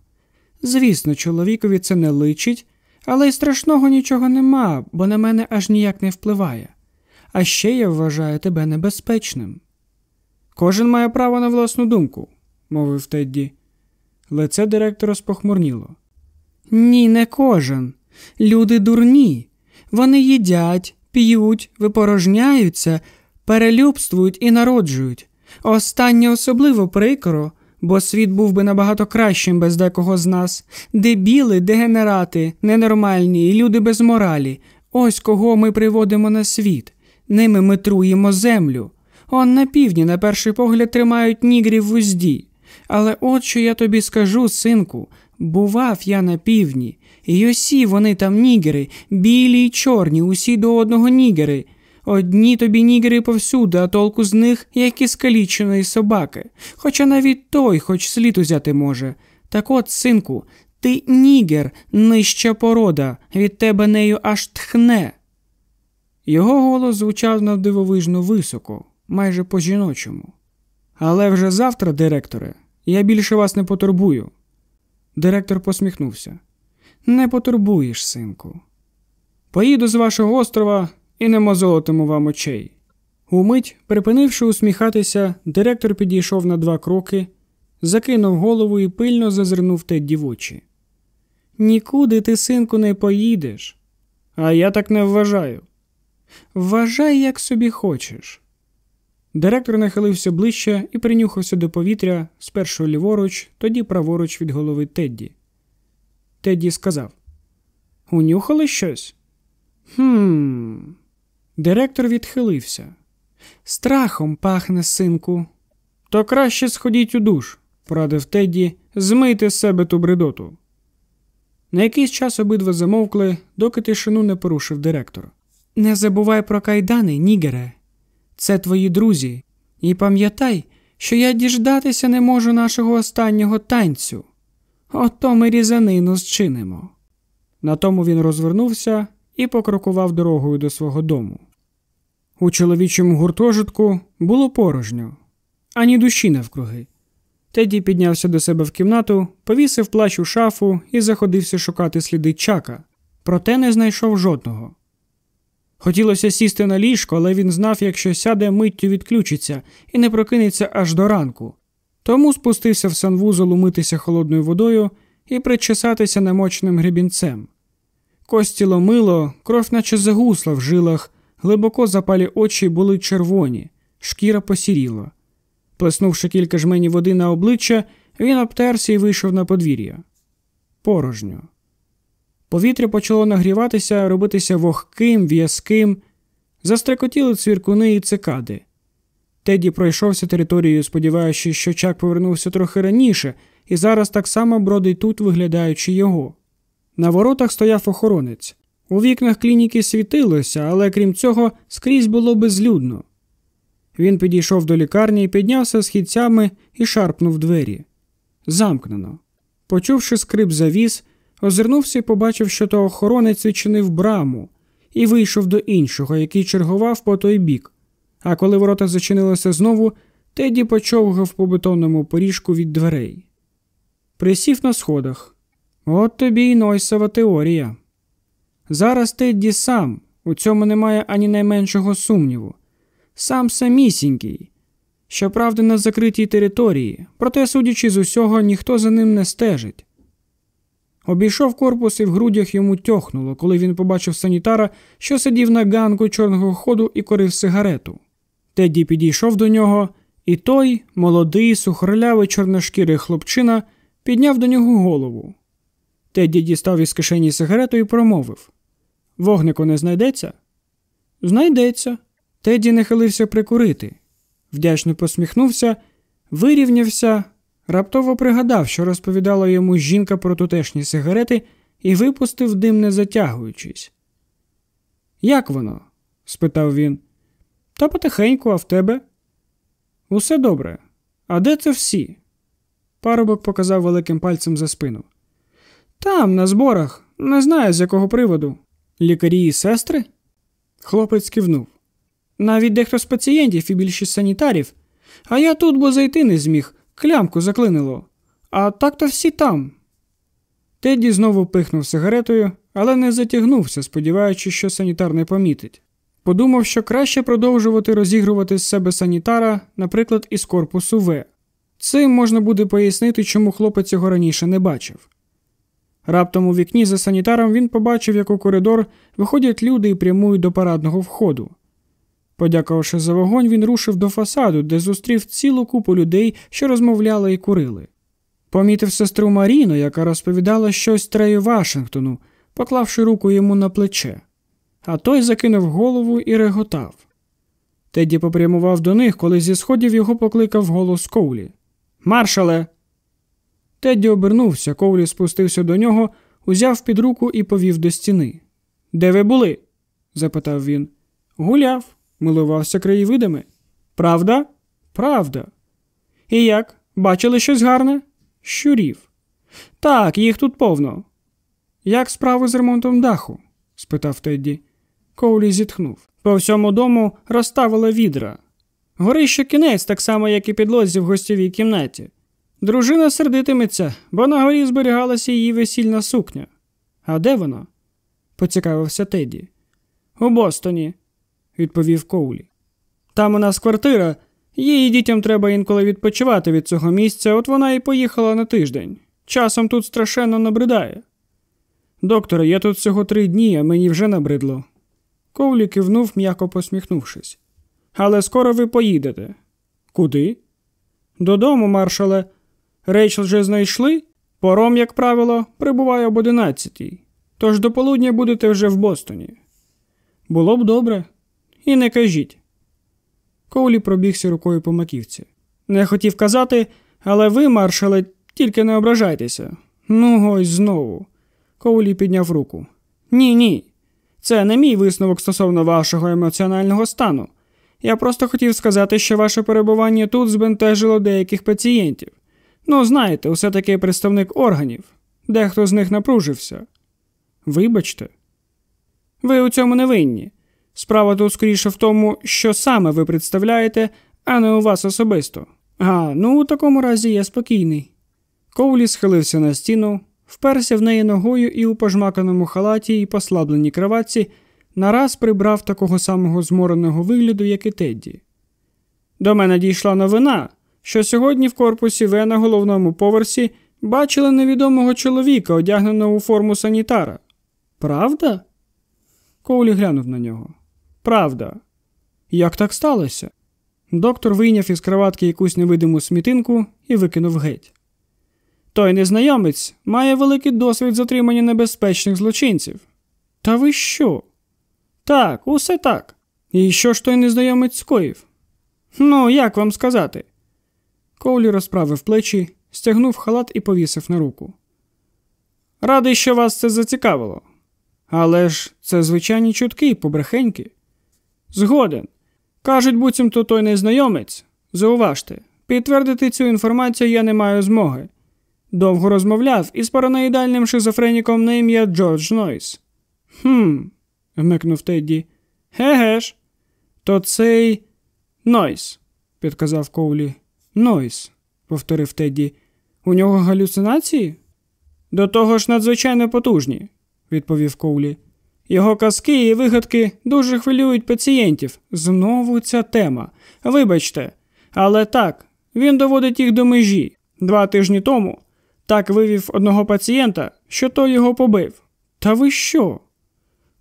Звісно, чоловікові це не личить, але й страшного нічого нема, бо на мене аж ніяк не впливає. А ще я вважаю тебе небезпечним. Кожен має право на власну думку, мовив Тедді. Лице директора спохмурніло. Ні, не кожен. Люди дурні. Вони їдять, п'ють, випорожняються, перелюбствують і народжують. Останнє особливо прикро, бо світ був би набагато кращим без декого з нас. Дебіли, дегенерати, ненормальні, і люди без моралі. Ось кого ми приводимо на світ. Ними ми труємо землю. Он на півдні, на перший погляд, тримають нігрів в узді. Але от що я тобі скажу, синку, бував я на півдні, і усі вони там нігери, білі й чорні, усі до одного нігери. Одні тобі нігери повсюди, а толку з них, як і скаліченої собаки, хоча навіть той, хоч слід узяти може. Так от, синку, ти нігер, нижча порода, від тебе нею аж тхне. Його голос звучав навдивовижно високо, майже по жіночому. Але вже завтра, директоре, я більше вас не потурбую. Директор посміхнувся. Не потурбуєш, синку. Поїду з вашого острова і не мозолитиму вам очей. Умить, припинивши усміхатися, директор підійшов на два кроки, закинув голову і пильно зазирнув Тедді в очі. Нікуди ти, синку, не поїдеш. А я так не вважаю. Вважай, як собі хочеш. Директор нахилився ближче і принюхався до повітря спершу ліворуч, тоді праворуч від голови Тедді. Тедді сказав: Унюхали щось? Хм. Директор відхилився. Страхом пахне, синку. То краще сходіть у душ, порадив Тедді, змийте з себе ту бредоту. На якийсь час обидва замовкли, доки тишину не порушив директор. Не забувай про кайдани, нігере. Це твої друзі. І пам'ятай, що я діждатися не можу нашого останнього танцю. Ото ми різанину зчинимо. На тому він розвернувся і покрокував дорогою до свого дому. У чоловічому гуртожитку було порожньо, ані душі навкруги. Теді піднявся до себе в кімнату, повісив плащ у шафу і заходився шукати сліди чака, проте не знайшов жодного. Хотілося сісти на ліжко, але він знав, якщо сяде, миттю відключиться і не прокинеться аж до ранку. Тому спустився в санвузол умитися холодною водою і причесатися намоченим гребінцем. Кості ломило, кров наче загусла в жилах, глибоко запалі очі були червоні, шкіра посіріла. Плеснувши кілька жменів води на обличчя, він обтерся і вийшов на подвір'я. Порожньо. Повітря почало нагріватися, робитися вогким, в'язким, застрекотіли цвіркуни і цикади. Теді пройшовся територією, сподіваючись, що Чак повернувся трохи раніше, і зараз так само бродить тут, виглядаючи його. На воротах стояв охоронець. У вікнах клініки світилося, але крім цього, скрізь було безлюдно. Він підійшов до лікарні, піднявся східцями і шарпнув двері. Замкнено. Почувши скрип завіс, озирнувся і побачив, що то охоронець відчинив браму і вийшов до іншого, який чергував по той бік. А коли ворота зачинилися знову, Теді почовгав по бетонному поріжку від дверей. Присів на сходах. От тобі й Нойсова теорія. Зараз Тедді сам, у цьому немає ані найменшого сумніву. Сам самісінький. Щоправда, на закритій території, проте, судячи з усього, ніхто за ним не стежить. Обійшов корпус і в грудях йому тьохнуло, коли він побачив санітара, що сидів на ганку чорного ходу і корив сигарету. Тедді підійшов до нього І той, молодий, сухорлявий чорношкірий хлопчина, підняв до нього голову. Тедді дістав із кишені сигарету і промовив Вогнику не знайдеться? Знайдеться. Тедді нахилився прикурити. Вдячно посміхнувся, вирівнявся, раптово пригадав, що розповідала йому жінка про тутешні сигарети, і випустив дим, не затягуючись. Як воно? спитав він. Та потихеньку, а в тебе? Усе добре. А де це всі? Парубок показав великим пальцем за спину. Там, на зборах, не знаю, з якого приводу. Лікарі і сестри? Хлопець кивнув. Навіть дехто з пацієнтів і більшість санітарів. А я тут, бо зайти не зміг, клямку заклинило. А так то всі там. Тедді знову пихнув сигаретою, але не затягнувся, сподіваючись, що санітар не помітить. Подумав, що краще продовжувати розігрувати з себе санітара, наприклад, із корпусу В. Цим можна буде пояснити, чому хлопець його раніше не бачив. Раптом у вікні за санітаром він побачив, як у коридор виходять люди і прямують до парадного входу. Подякувавши за вогонь, він рушив до фасаду, де зустрів цілу купу людей, що розмовляли і курили. Помітив сестру Маріну, яка розповідала щось Трею Вашингтону, поклавши руку йому на плече, а той закинув голову і реготав. Теді попрямував до них, коли зі сходів його покликав голос Коулі. Маршале. Тедді обернувся, Коулі спустився до нього, узяв під руку і повів до стіни. Де ви були? запитав він. Гуляв, милувався краєвидами. Правда? Правда. І як? Бачили щось гарне? Щурів. Так, їх тут повно. Як справи з ремонтом даху? спитав Тедді. Коулі зітхнув. По всьому дому розставила відра. Горище кінець, так само, як і підлозі в гостєвій кімнаті. Дружина сердитиметься, бо на горі зберігалася її весільна сукня. А де вона? поцікавився Теді. У Бостоні, відповів Коулі. Там у нас квартира, її дітям треба інколи відпочивати від цього місця, от вона і поїхала на тиждень. Часом тут страшенно набридає. Докторе, я тут всього три дні, а мені вже набридло. Коулі кивнув, м'яко посміхнувшись. Але скоро ви поїдете. Куди? Додому, маршале. Рейчел вже знайшли? Пором, як правило, прибуває об одинадцятій. Тож до полудня будете вже в Бостоні. Було б добре. І не кажіть. Коулі пробігся рукою по маківці. Не хотів казати, але ви, маршале, тільки не ображайтеся. Ну, ось знову. Коулі підняв руку. Ні, ні. Це не мій висновок стосовно вашого емоціонального стану. Я просто хотів сказати, що ваше перебування тут збентежило деяких пацієнтів. Ну, знаєте, усе таки представник органів. Дехто з них напружився. Вибачте, ви у цьому не винні. Справа тут скоріше в тому, що саме ви представляєте, а не у вас особисто. А, ну у такому разі я спокійний. Коулі схилився на стіну, вперся в неї ногою і у пожмаканому халаті і послабленій кроватці нараз прибрав такого самого змореного вигляду, як і Тедді. До мене дійшла новина, що сьогодні в корпусі В на головному поверсі бачили невідомого чоловіка, одягненого у форму санітара. Правда? Коулі глянув на нього. Правда. Як так сталося? Доктор вийняв із кроватки якусь невидиму смітинку і викинув геть. Той незнайомець має великий досвід затримання небезпечних злочинців. Та ви що? Так, усе так. І що ж той незнайомець скоїв? Ну, як вам сказати? Коулі розправив плечі, стягнув халат і повісив на руку. Радий, що вас це зацікавило. Але ж це звичайні чутки, побрехеньки. Згоден. Кажуть, буцімто той незнайомець. Зауважте, підтвердити цю інформацію я не маю змоги. Довго розмовляв із параноїдальним шизофреніком на ім'я Джордж Нойс. Хм, вмикнув Тедді. Ге ж. То цей Нойс, підказав Коулі. Нойс, повторив Тедді. У нього галюцинації? До того ж надзвичайно потужні, відповів Коулі. Його казки і вигадки дуже хвилюють пацієнтів. Знову ця тема. Вибачте, але так, він доводить їх до межі. Два тижні тому так вивів одного пацієнта, що той його побив. Та ви що?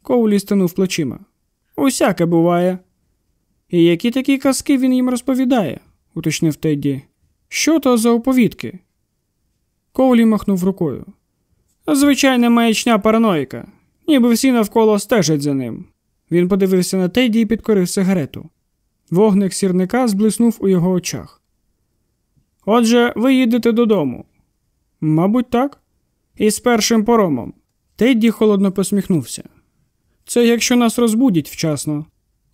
Коулі стинув плечима. Усяке буває. І які такі казки він їм розповідає? Уточнив Тедді. Що то за оповідки? Коулі махнув рукою. Звичайна маячня параноїка, ніби всі навколо стежать за ним. Він подивився на Тедді і підкорив сигарету. Вогник сірника зблиснув у його очах. Отже, ви їдете додому. Мабуть, так. І з першим поромом. Тедді холодно посміхнувся. Це якщо нас розбудять вчасно.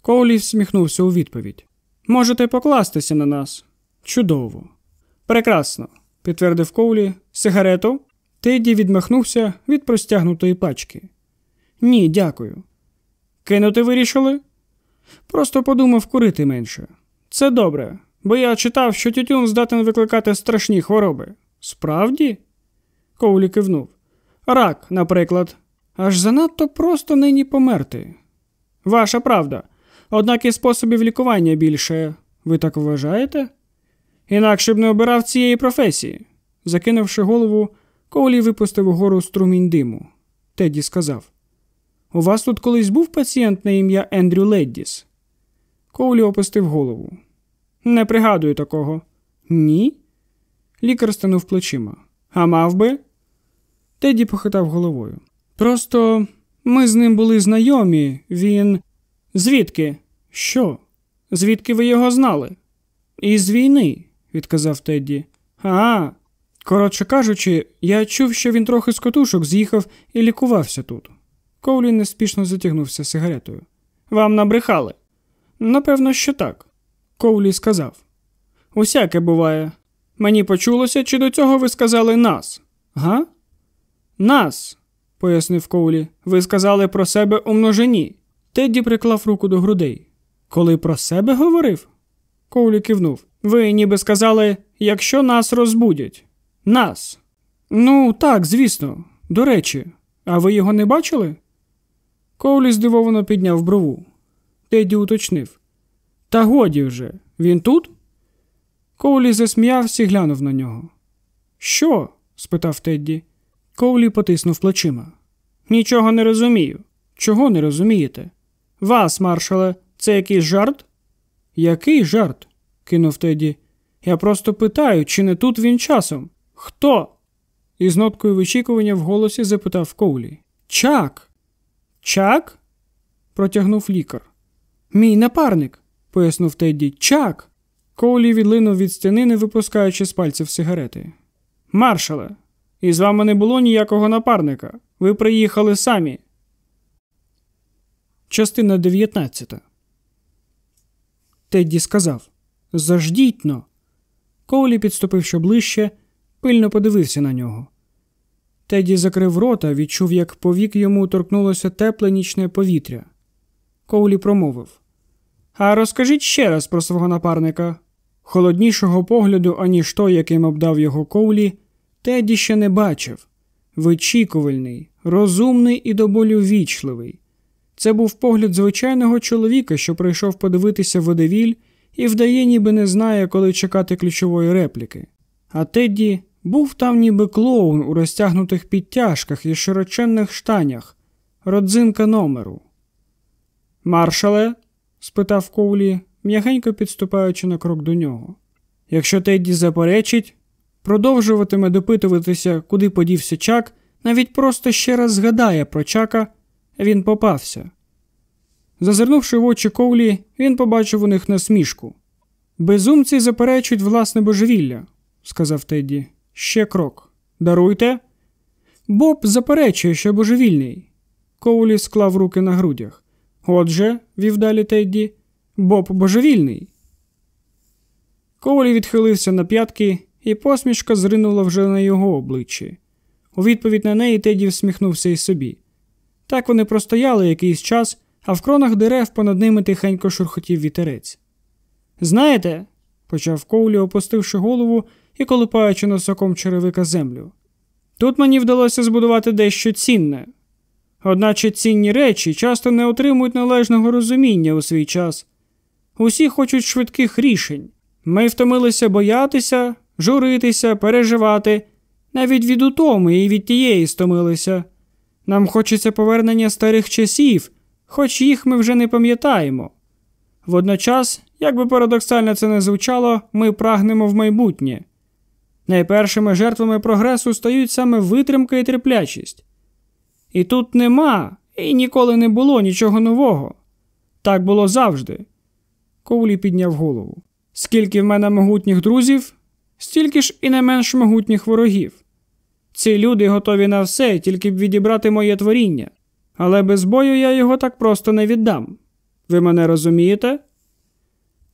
Коулі всміхнувся у відповідь. Можете покластися на нас. Чудово. Прекрасно, підтвердив Коулі. Сигарету? Тедді відмахнувся від простягнутої пачки. Ні, дякую. Кинути вирішили? Просто подумав курити менше. Це добре, бо я читав, що тютюн здатен викликати страшні хвороби. Справді? Коулі кивнув. Рак, наприклад, аж занадто просто нині померти. Ваша правда. Однак і способів лікування більше. Ви так вважаєте? Інакше б не обирав цієї професії. Закинувши голову, Коулі випустив угору струмінь диму. Теді сказав: У вас тут колись був пацієнт на ім'я Ендрю Леддіс? Коулі опустив голову. Не пригадую такого. Ні? Лікар станув плечима. А мав би? Теді похитав головою. Просто ми з ним були знайомі, він. Звідки? Що? Звідки ви його знали? Із війни, відказав Тедді. А, коротше кажучи, я чув, що він трохи з котушок з'їхав і лікувався тут. Коулі неспішно затягнувся сигаретою. Вам набрехали? Напевно, що так. Коулі сказав. Усяке буває. Мені почулося, чи до цього ви сказали нас? Га? Нас, пояснив Коулі. Ви сказали про себе у множині. Тедді приклав руку до грудей. Коли про себе говорив? Коулі кивнув. Ви ніби сказали, якщо нас розбудять. Нас. Ну, так, звісно. До речі, а ви його не бачили? Коулі здивовано підняв брову. Тедді уточнив. Та годі вже, він тут? Коулі засміявся і глянув на нього. Що? спитав Тедді. Коулі потиснув плечима. Нічого не розумію. Чого не розумієте? Вас, маршале, це якийсь жарт? Який жарт? кинув Теді. Я просто питаю, чи не тут він часом? Хто? Із ноткою вичікування в голосі запитав Коулі. Чак. Чак? протягнув лікар. Мій напарник, пояснив Тедді. Чак. Коулі відлинув від стіни, не випускаючи з пальців сигарети. Маршале, і з вами не було ніякого напарника. Ви приїхали самі. Частина 19. Тедді сказав Заждіть-но. Коулі підступив ще ближче, пильно подивився на нього. Теді закрив рота, відчув, як повік йому торкнулося тепле нічне повітря. Коулі промовив А розкажіть ще раз про свого напарника. Холоднішого погляду, аніж той, яким обдав його Коулі, Теді ще не бачив. Вичікувальний, розумний і до болю вічливий. Це був погляд звичайного чоловіка, що прийшов подивитися водевіль і вдає, ніби не знає, коли чекати ключової репліки. А Тедді був там ніби клоун у розтягнутих підтяжках і широченних штанях, родзинка номеру. Маршале? спитав Коулі, м'ягенько підступаючи на крок до нього. Якщо Тедді заперечить, продовжуватиме допитуватися, куди подівся чак, навіть просто ще раз згадає про чака, він попався. Зазирнувши в очі Коулі, він побачив у них насмішку. Безумці заперечують власне божевілля, сказав Тедді. Ще крок. Даруйте. Боб заперечує, що божевільний. Коулі склав руки на грудях. Отже, вів далі Тедді, Боб божевільний. Коулі відхилився на п'ятки, і посмішка зринула вже на його обличчі. У відповідь на неї Тедді всміхнувся і собі. Так вони простояли якийсь час, а в кронах дерев понад ними тихенько шурхотів вітерець. Знаєте, почав Коулі, опустивши голову і колипаючи носоком черевика землю. Тут мені вдалося збудувати дещо цінне. Одначе цінні речі часто не отримують належного розуміння у свій час. Усі хочуть швидких рішень. Ми втомилися боятися, журитися, переживати, навіть від утоми і від тієї стомилися. Нам хочеться повернення старих часів, хоч їх ми вже не пам'ятаємо. Водночас, як би парадоксально це не звучало, ми прагнемо в майбутнє. Найпершими жертвами прогресу стають саме витримка і терплячість. І тут нема і ніколи не було нічого нового. Так було завжди. Коулі підняв голову. Скільки в мене могутніх друзів, стільки ж і не менш могутніх ворогів. Ці люди готові на все, тільки б відібрати моє творіння, але без бою я його так просто не віддам. Ви мене розумієте?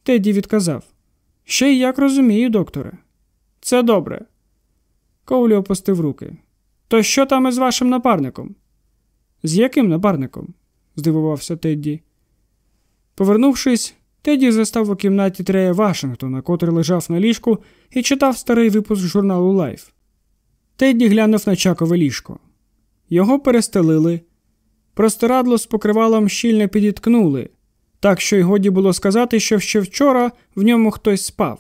Теді відказав. Ще й як розумію, докторе. Це добре. Коулі опустив руки. То що там із вашим напарником? З яким напарником? здивувався Тедді. Повернувшись, Тедді застав у кімнаті Трея Вашингтона, котрий лежав на ліжку і читав старий випуск журналу Life. Тедді глянув на Чакове ліжко. Його перестелили. Простирадло з покривалом щільно підіткнули, так що й годі було сказати, що ще вчора в ньому хтось спав.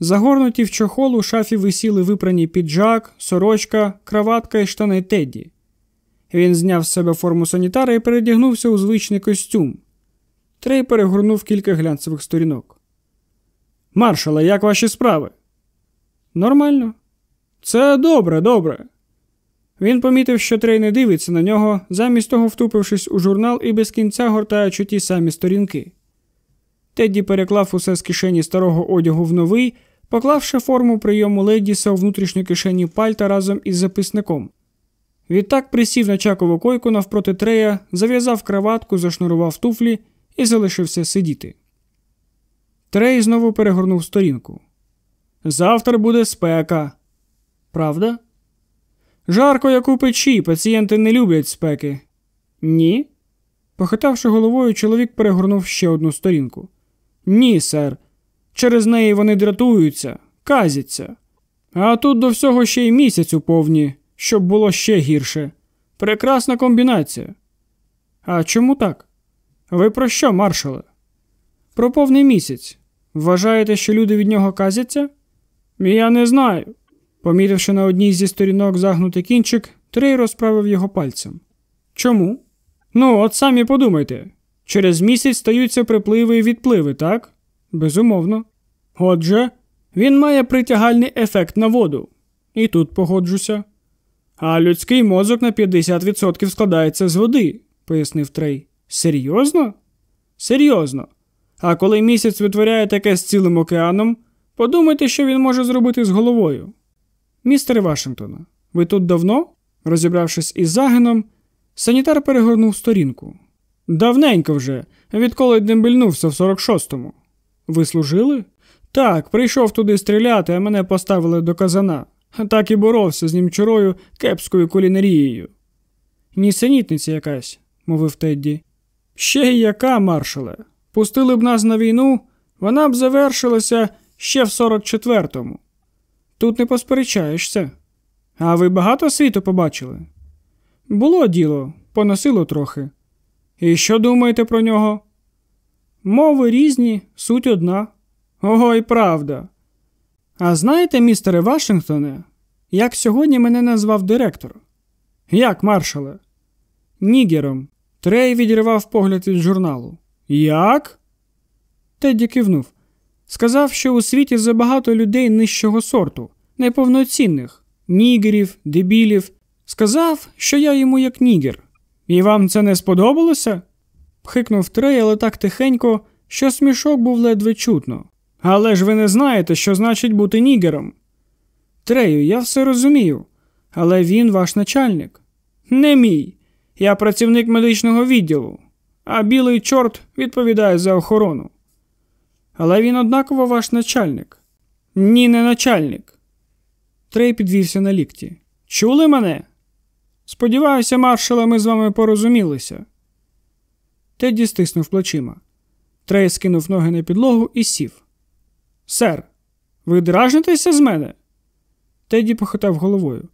Загорнуті в чохол у шафі висіли випрані піджак, сорочка, краватка і штани Тедді. Він зняв з себе форму санітара і передягнувся у звичний костюм. Трей перегорнув кілька глянцевих сторінок. Маршале, як ваші справи? Нормально. Це добре, добре. Він помітив, що Трей не дивиться на нього, замість того втупившись у журнал і без кінця гортаючи ті самі сторінки. Тедді переклав усе з кишені старого одягу в новий, поклавши форму прийому Ледіса у внутрішню кишені пальта разом із записником. Відтак присів на чакову койку навпроти трея, зав'язав краватку, зашнурував туфлі і залишився сидіти. Трей знову перегорнув сторінку. Завтра буде спека. Правда? Жарко, як у печі, пацієнти не люблять спеки. Ні. Похитавши головою, чоловік перегорнув ще одну сторінку. Ні, сер. Через неї вони дратуються, казяться. А тут до всього ще й місяць у повні, щоб було ще гірше. Прекрасна комбінація. А чому так? Ви про що, маршале? Про повний місяць. Вважаєте, що люди від нього казяться? Я не знаю. Помітивши на одній зі сторінок загнутий кінчик, Трей розправив його пальцем. Чому? Ну, от самі подумайте. Через місяць стаються припливи і відпливи, так? Безумовно. Отже, він має притягальний ефект на воду. І тут погоджуся. А людський мозок на 50% складається з води, пояснив Трей. Серйозно? Серйозно. А коли місяць витворяє таке з цілим океаном, подумайте, що він може зробити з головою. Містере Вашингтона, ви тут давно? Розібравшись із загином, санітар перегорнув сторінку. Давненько вже, відколи дембельнувся в 46-му. Ви служили? Так, прийшов туди стріляти, а мене поставили до казана. Так і боровся з німчурою кепською кулінарією. Нісенітниця якась, мовив Тедді. Ще й яка, маршале. Пустили б нас на війну, вона б завершилася ще в 44-му. Тут не посперечаєшся. А ви багато світу побачили? Було діло, поносило трохи. І що думаєте про нього? Мови різні, суть одна. Ого, й правда. А знаєте, містере Вашингтоне, як сьогодні мене назвав директор? Як, маршале? Нігером. Трей відірвав погляд від журналу. Як? Тедді кивнув. Сказав, що у світі забагато людей нижчого сорту, неповноцінних, нігерів, дебілів. Сказав, що я йому як нігер. І вам це не сподобалося? Пхикнув Трей, але так тихенько, що смішок був ледве чутно. Але ж ви не знаєте, що значить бути нігером. Трею, я все розумію, але він ваш начальник. Не мій. Я працівник медичного відділу, а білий чорт відповідає за охорону. Але він однаково ваш начальник. Ні, не начальник. Трей підвівся на лікті. Чули мене? Сподіваюся, маршала, ми з вами порозумілися. Тедді стиснув плечима. Трей скинув ноги на підлогу і сів. Сер, ви дражнитеся з мене? Тедді похитав головою.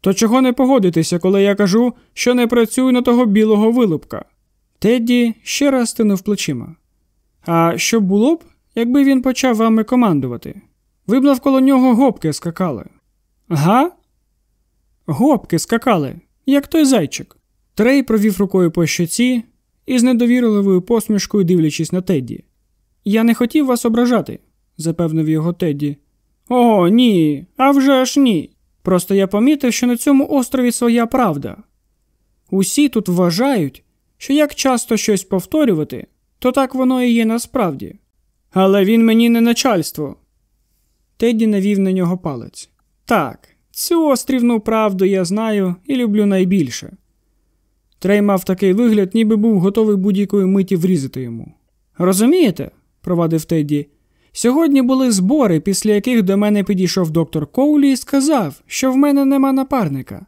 То чого не погодитеся, коли я кажу, що не працюю на того білого вилупка? Тедді ще раз стинув плечима. А що було б, якби він почав вами командувати? Ви б навколо нього гопки скакали. Га? Гопки скакали, як той зайчик. Трей провів рукою по щоці і з недовірливою посмішкою дивлячись на Тедді. Я не хотів вас ображати, запевнив його Тедді. О, ні, а вже ж ні. Просто я помітив, що на цьому острові своя правда. Усі тут вважають, що як часто щось повторювати, то так воно і є насправді. Але він мені не начальство. Тедді навів на нього палець. Так, цю острівну правду я знаю і люблю найбільше. Трей мав такий вигляд, ніби був готовий будь-якої миті врізати йому. Розумієте, провадив Тедді, сьогодні були збори, після яких до мене підійшов доктор Коулі і сказав, що в мене нема напарника.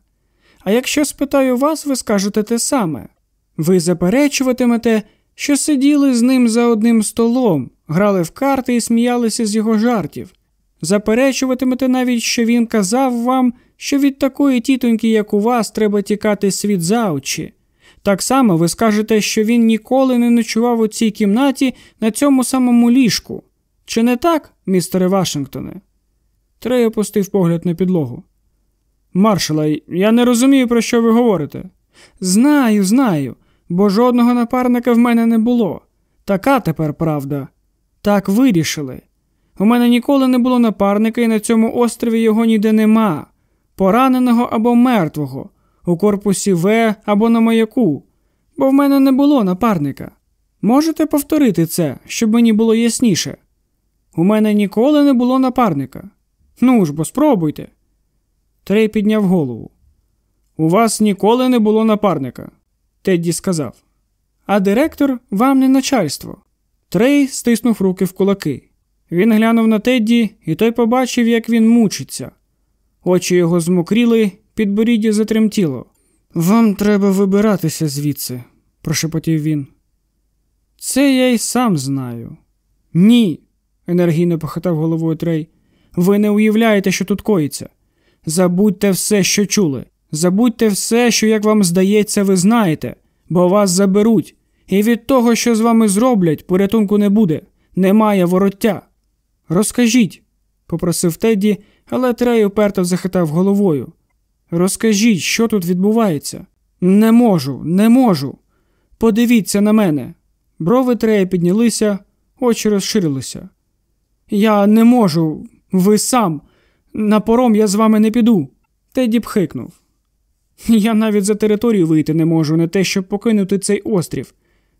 А якщо спитаю вас, ви скажете те саме. Ви заперечуватимете, що сиділи з ним за одним столом, грали в карти і сміялися з його жартів. Заперечуватимете навіть, що він казав вам, що від такої тітоньки, як у вас, треба тікати світ за очі. Так само ви скажете, що він ніколи не ночував у цій кімнаті на цьому самому ліжку. Чи не так, містере Вашингтоне? Трей опустив погляд на підлогу. Маршала, я не розумію, про що ви говорите. Знаю, знаю, бо жодного напарника в мене не було. Така тепер правда. Так вирішили. У мене ніколи не було напарника, і на цьому острові його ніде нема. Пораненого або мертвого, у корпусі В або на маяку, бо в мене не було напарника. Можете повторити це, щоб мені було ясніше? У мене ніколи не було напарника. Ну ж бо спробуйте. Трей підняв голову. У вас ніколи не було напарника, Тедді сказав. А директор вам не начальство. Трей стиснув руки в кулаки. Він глянув на Тедді, і той побачив, як він мучиться. Очі його змокріли, підборіддя затремтіло. Вам треба вибиратися звідси, прошепотів він. Це я й сам знаю. Ні, енергійно похитав головою Трей. Ви не уявляєте, що тут коїться. Забудьте все, що чули. Забудьте все, що, як вам здається, ви знаєте, бо вас заберуть, і від того, що з вами зроблять, порятунку не буде. Немає вороття. Розкажіть, попросив Тедді, але Трей уперто захитав головою. Розкажіть, що тут відбувається. Не можу, не можу. Подивіться на мене. Брови Трея піднялися, очі розширилися. Я не можу, ви сам. На пором я з вами не піду. Теді пхикнув. Я навіть за територію вийти не можу, не те, щоб покинути цей острів.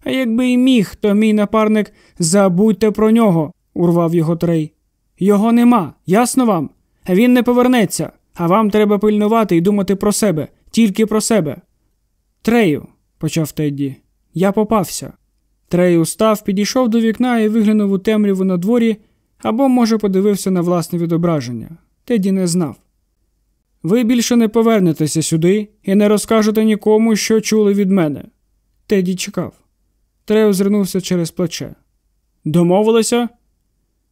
А якби і міг, то мій напарник забудьте про нього, урвав його Трей. Його нема, ясно вам? Він не повернеться, а вам треба пильнувати і думати про себе, тільки про себе. Трею, почав Тедді, я попався. Трей устав, підійшов до вікна і виглянув у темряву на дворі, або, може, подивився на власне відображення. Теді не знав. Ви більше не повернетеся сюди і не розкажете нікому, що чули від мене. Теді чекав. Трей озирнувся через плече. Домовилися?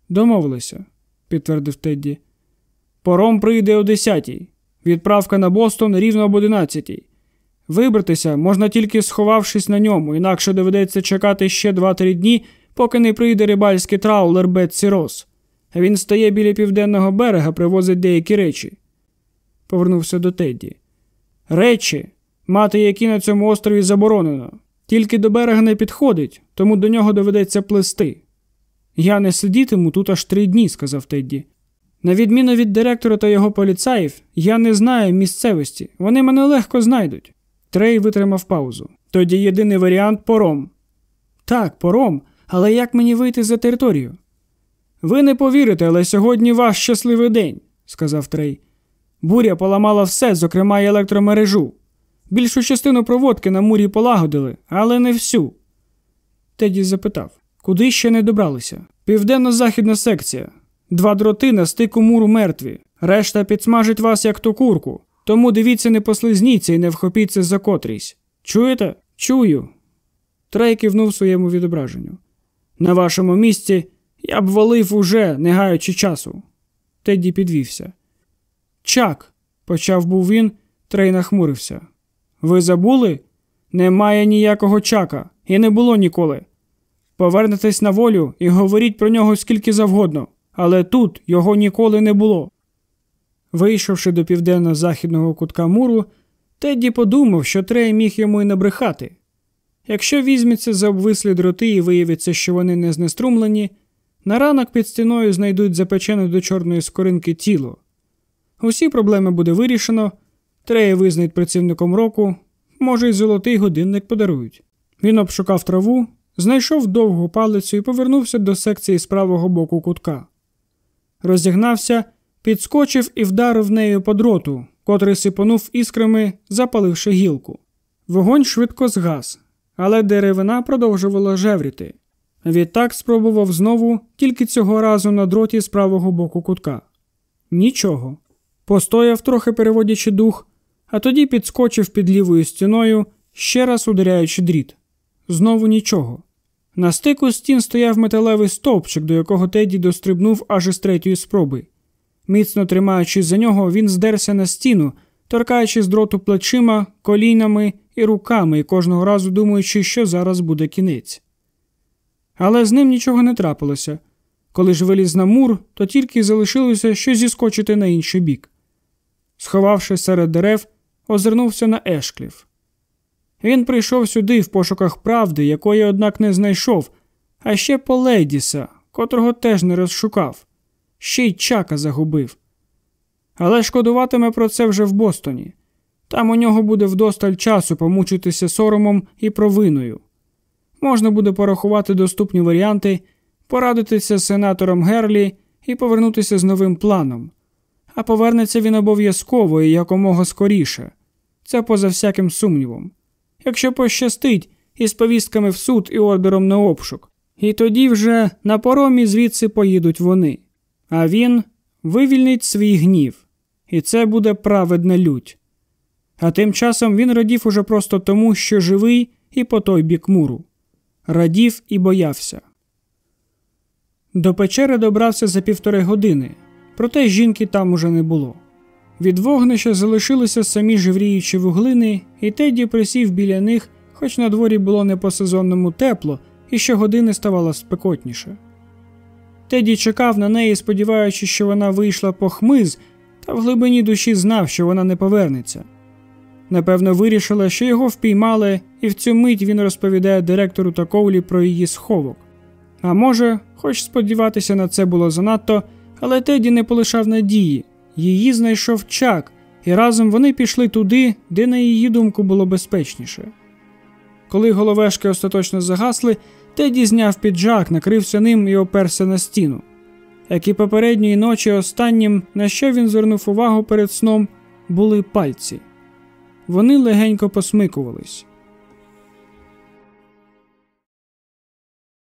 Домовилися, підтвердив Тедді. Пором прийде о десятій. Відправка на Бостон рівно об одинадцятій. Вибратися можна тільки сховавшись на ньому, інакше доведеться чекати ще два-три дні, поки не прийде рибальський траулер Бетсі Рос. Він стає біля південного берега, привозить деякі речі. Повернувся до Тедді. Речі, мати які на цьому острові заборонено. Тільки до берега не підходить, тому до нього доведеться плести. Я не сидітиму тут аж три дні, сказав Тедді. На відміну від директора та його поліцаїв, я не знаю місцевості, вони мене легко знайдуть. Трей витримав паузу. Тоді єдиний варіант пором. Так, пором, але як мені вийти за територію? Ви не повірите, але сьогодні ваш щасливий день, сказав Трей. Буря поламала все, зокрема й електромережу. Більшу частину проводки на мурі полагодили, але не всю. Теді запитав, куди ще не добралися? Південно-західна секція. Два дроти на стику муру мертві. Решта підсмажить вас, як ту курку. Тому дивіться, не послизніться і не вхопіться за котрийсь. Чуєте? Чую. Трей кивнув своєму відображенню. На вашому місці я б волив уже, не гаючи часу. Тедді підвівся. Чак, почав був він, Трей нахмурився. Ви забули? Немає ніякого чака, і не було ніколи. Повернетесь на волю і говоріть про нього скільки завгодно, але тут його ніколи не було. Вийшовши до південно-західного кутка муру, Тедді подумав, що Трей міг йому й набрехати. Якщо візьметься за обвислі дроти і виявиться, що вони не знеструмлені, на ранок під стіною знайдуть запечене до чорної скоринки тіло. Усі проблеми буде вирішено, Трея визнають працівником року, може, й золотий годинник подарують. Він обшукав траву, знайшов довгу палицю і повернувся до секції з правого боку кутка. Розігнався, підскочив і вдарив нею по дроту, котрий сипонув іскрами, запаливши гілку. Вогонь швидко згас, але деревина продовжувала жевріти. Відтак спробував знову, тільки цього разу на дроті з правого боку кутка. Нічого. Постояв, трохи переводячи дух, а тоді підскочив під лівою стіною, ще раз ударяючи дріт. Знову нічого. На стику стін стояв металевий стовпчик, до якого Теді дострибнув аж із третьої спроби. Міцно тримаючись за нього, він здерся на стіну, торкаючись дроту плечима, колінами і руками, і кожного разу думаючи, що зараз буде кінець. Але з ним нічого не трапилося. Коли ж виліз на мур, то тільки залишилося що зіскочити на інший бік. Сховавшись серед дерев, озирнувся на Ешкліф. Він прийшов сюди в пошуках правди, якої, однак, не знайшов, а ще по Лейдіса, котрого теж не розшукав, ще й чака загубив. Але шкодуватиме про це вже в Бостоні. Там у нього буде вдосталь часу помучитися соромом і провиною. Можна буде порахувати доступні варіанти, порадитися з сенатором Герлі і повернутися з новим планом. А повернеться він обов'язково і якомога скоріше. Це поза всяким сумнівом якщо пощастить, із повістками в суд і ордером на обшук. І тоді вже на поромі звідси поїдуть вони, а він вивільнить свій гнів, і це буде праведна лють. А тим часом він радів уже просто тому, що живий і по той бік муру. Радів і боявся. До печери добрався за півтори години, проте жінки там уже не було. Від вогнища залишилися самі живріючі вуглини, і Теді присів біля них, хоч на дворі було не по сезонному тепло, і щогодини ставало спекотніше. Теді чекав на неї, сподіваючись, що вона вийшла по хмиз, та в глибині душі знав, що вона не повернеться. Напевно, вирішила, що його впіймали, і в цю мить він розповідає директору та Коулі про її сховок. А може, хоч сподіватися на це було занадто, але Теді не полишав надії. Її знайшов чак, і разом вони пішли туди, де, на її думку, було безпечніше. Коли головешки остаточно загасли, Теді зняв піджак, накрився ним і оперся на стіну. Як і попередньої ночі, останнім, на що він звернув увагу перед сном, були пальці. Вони легенько посмикувались.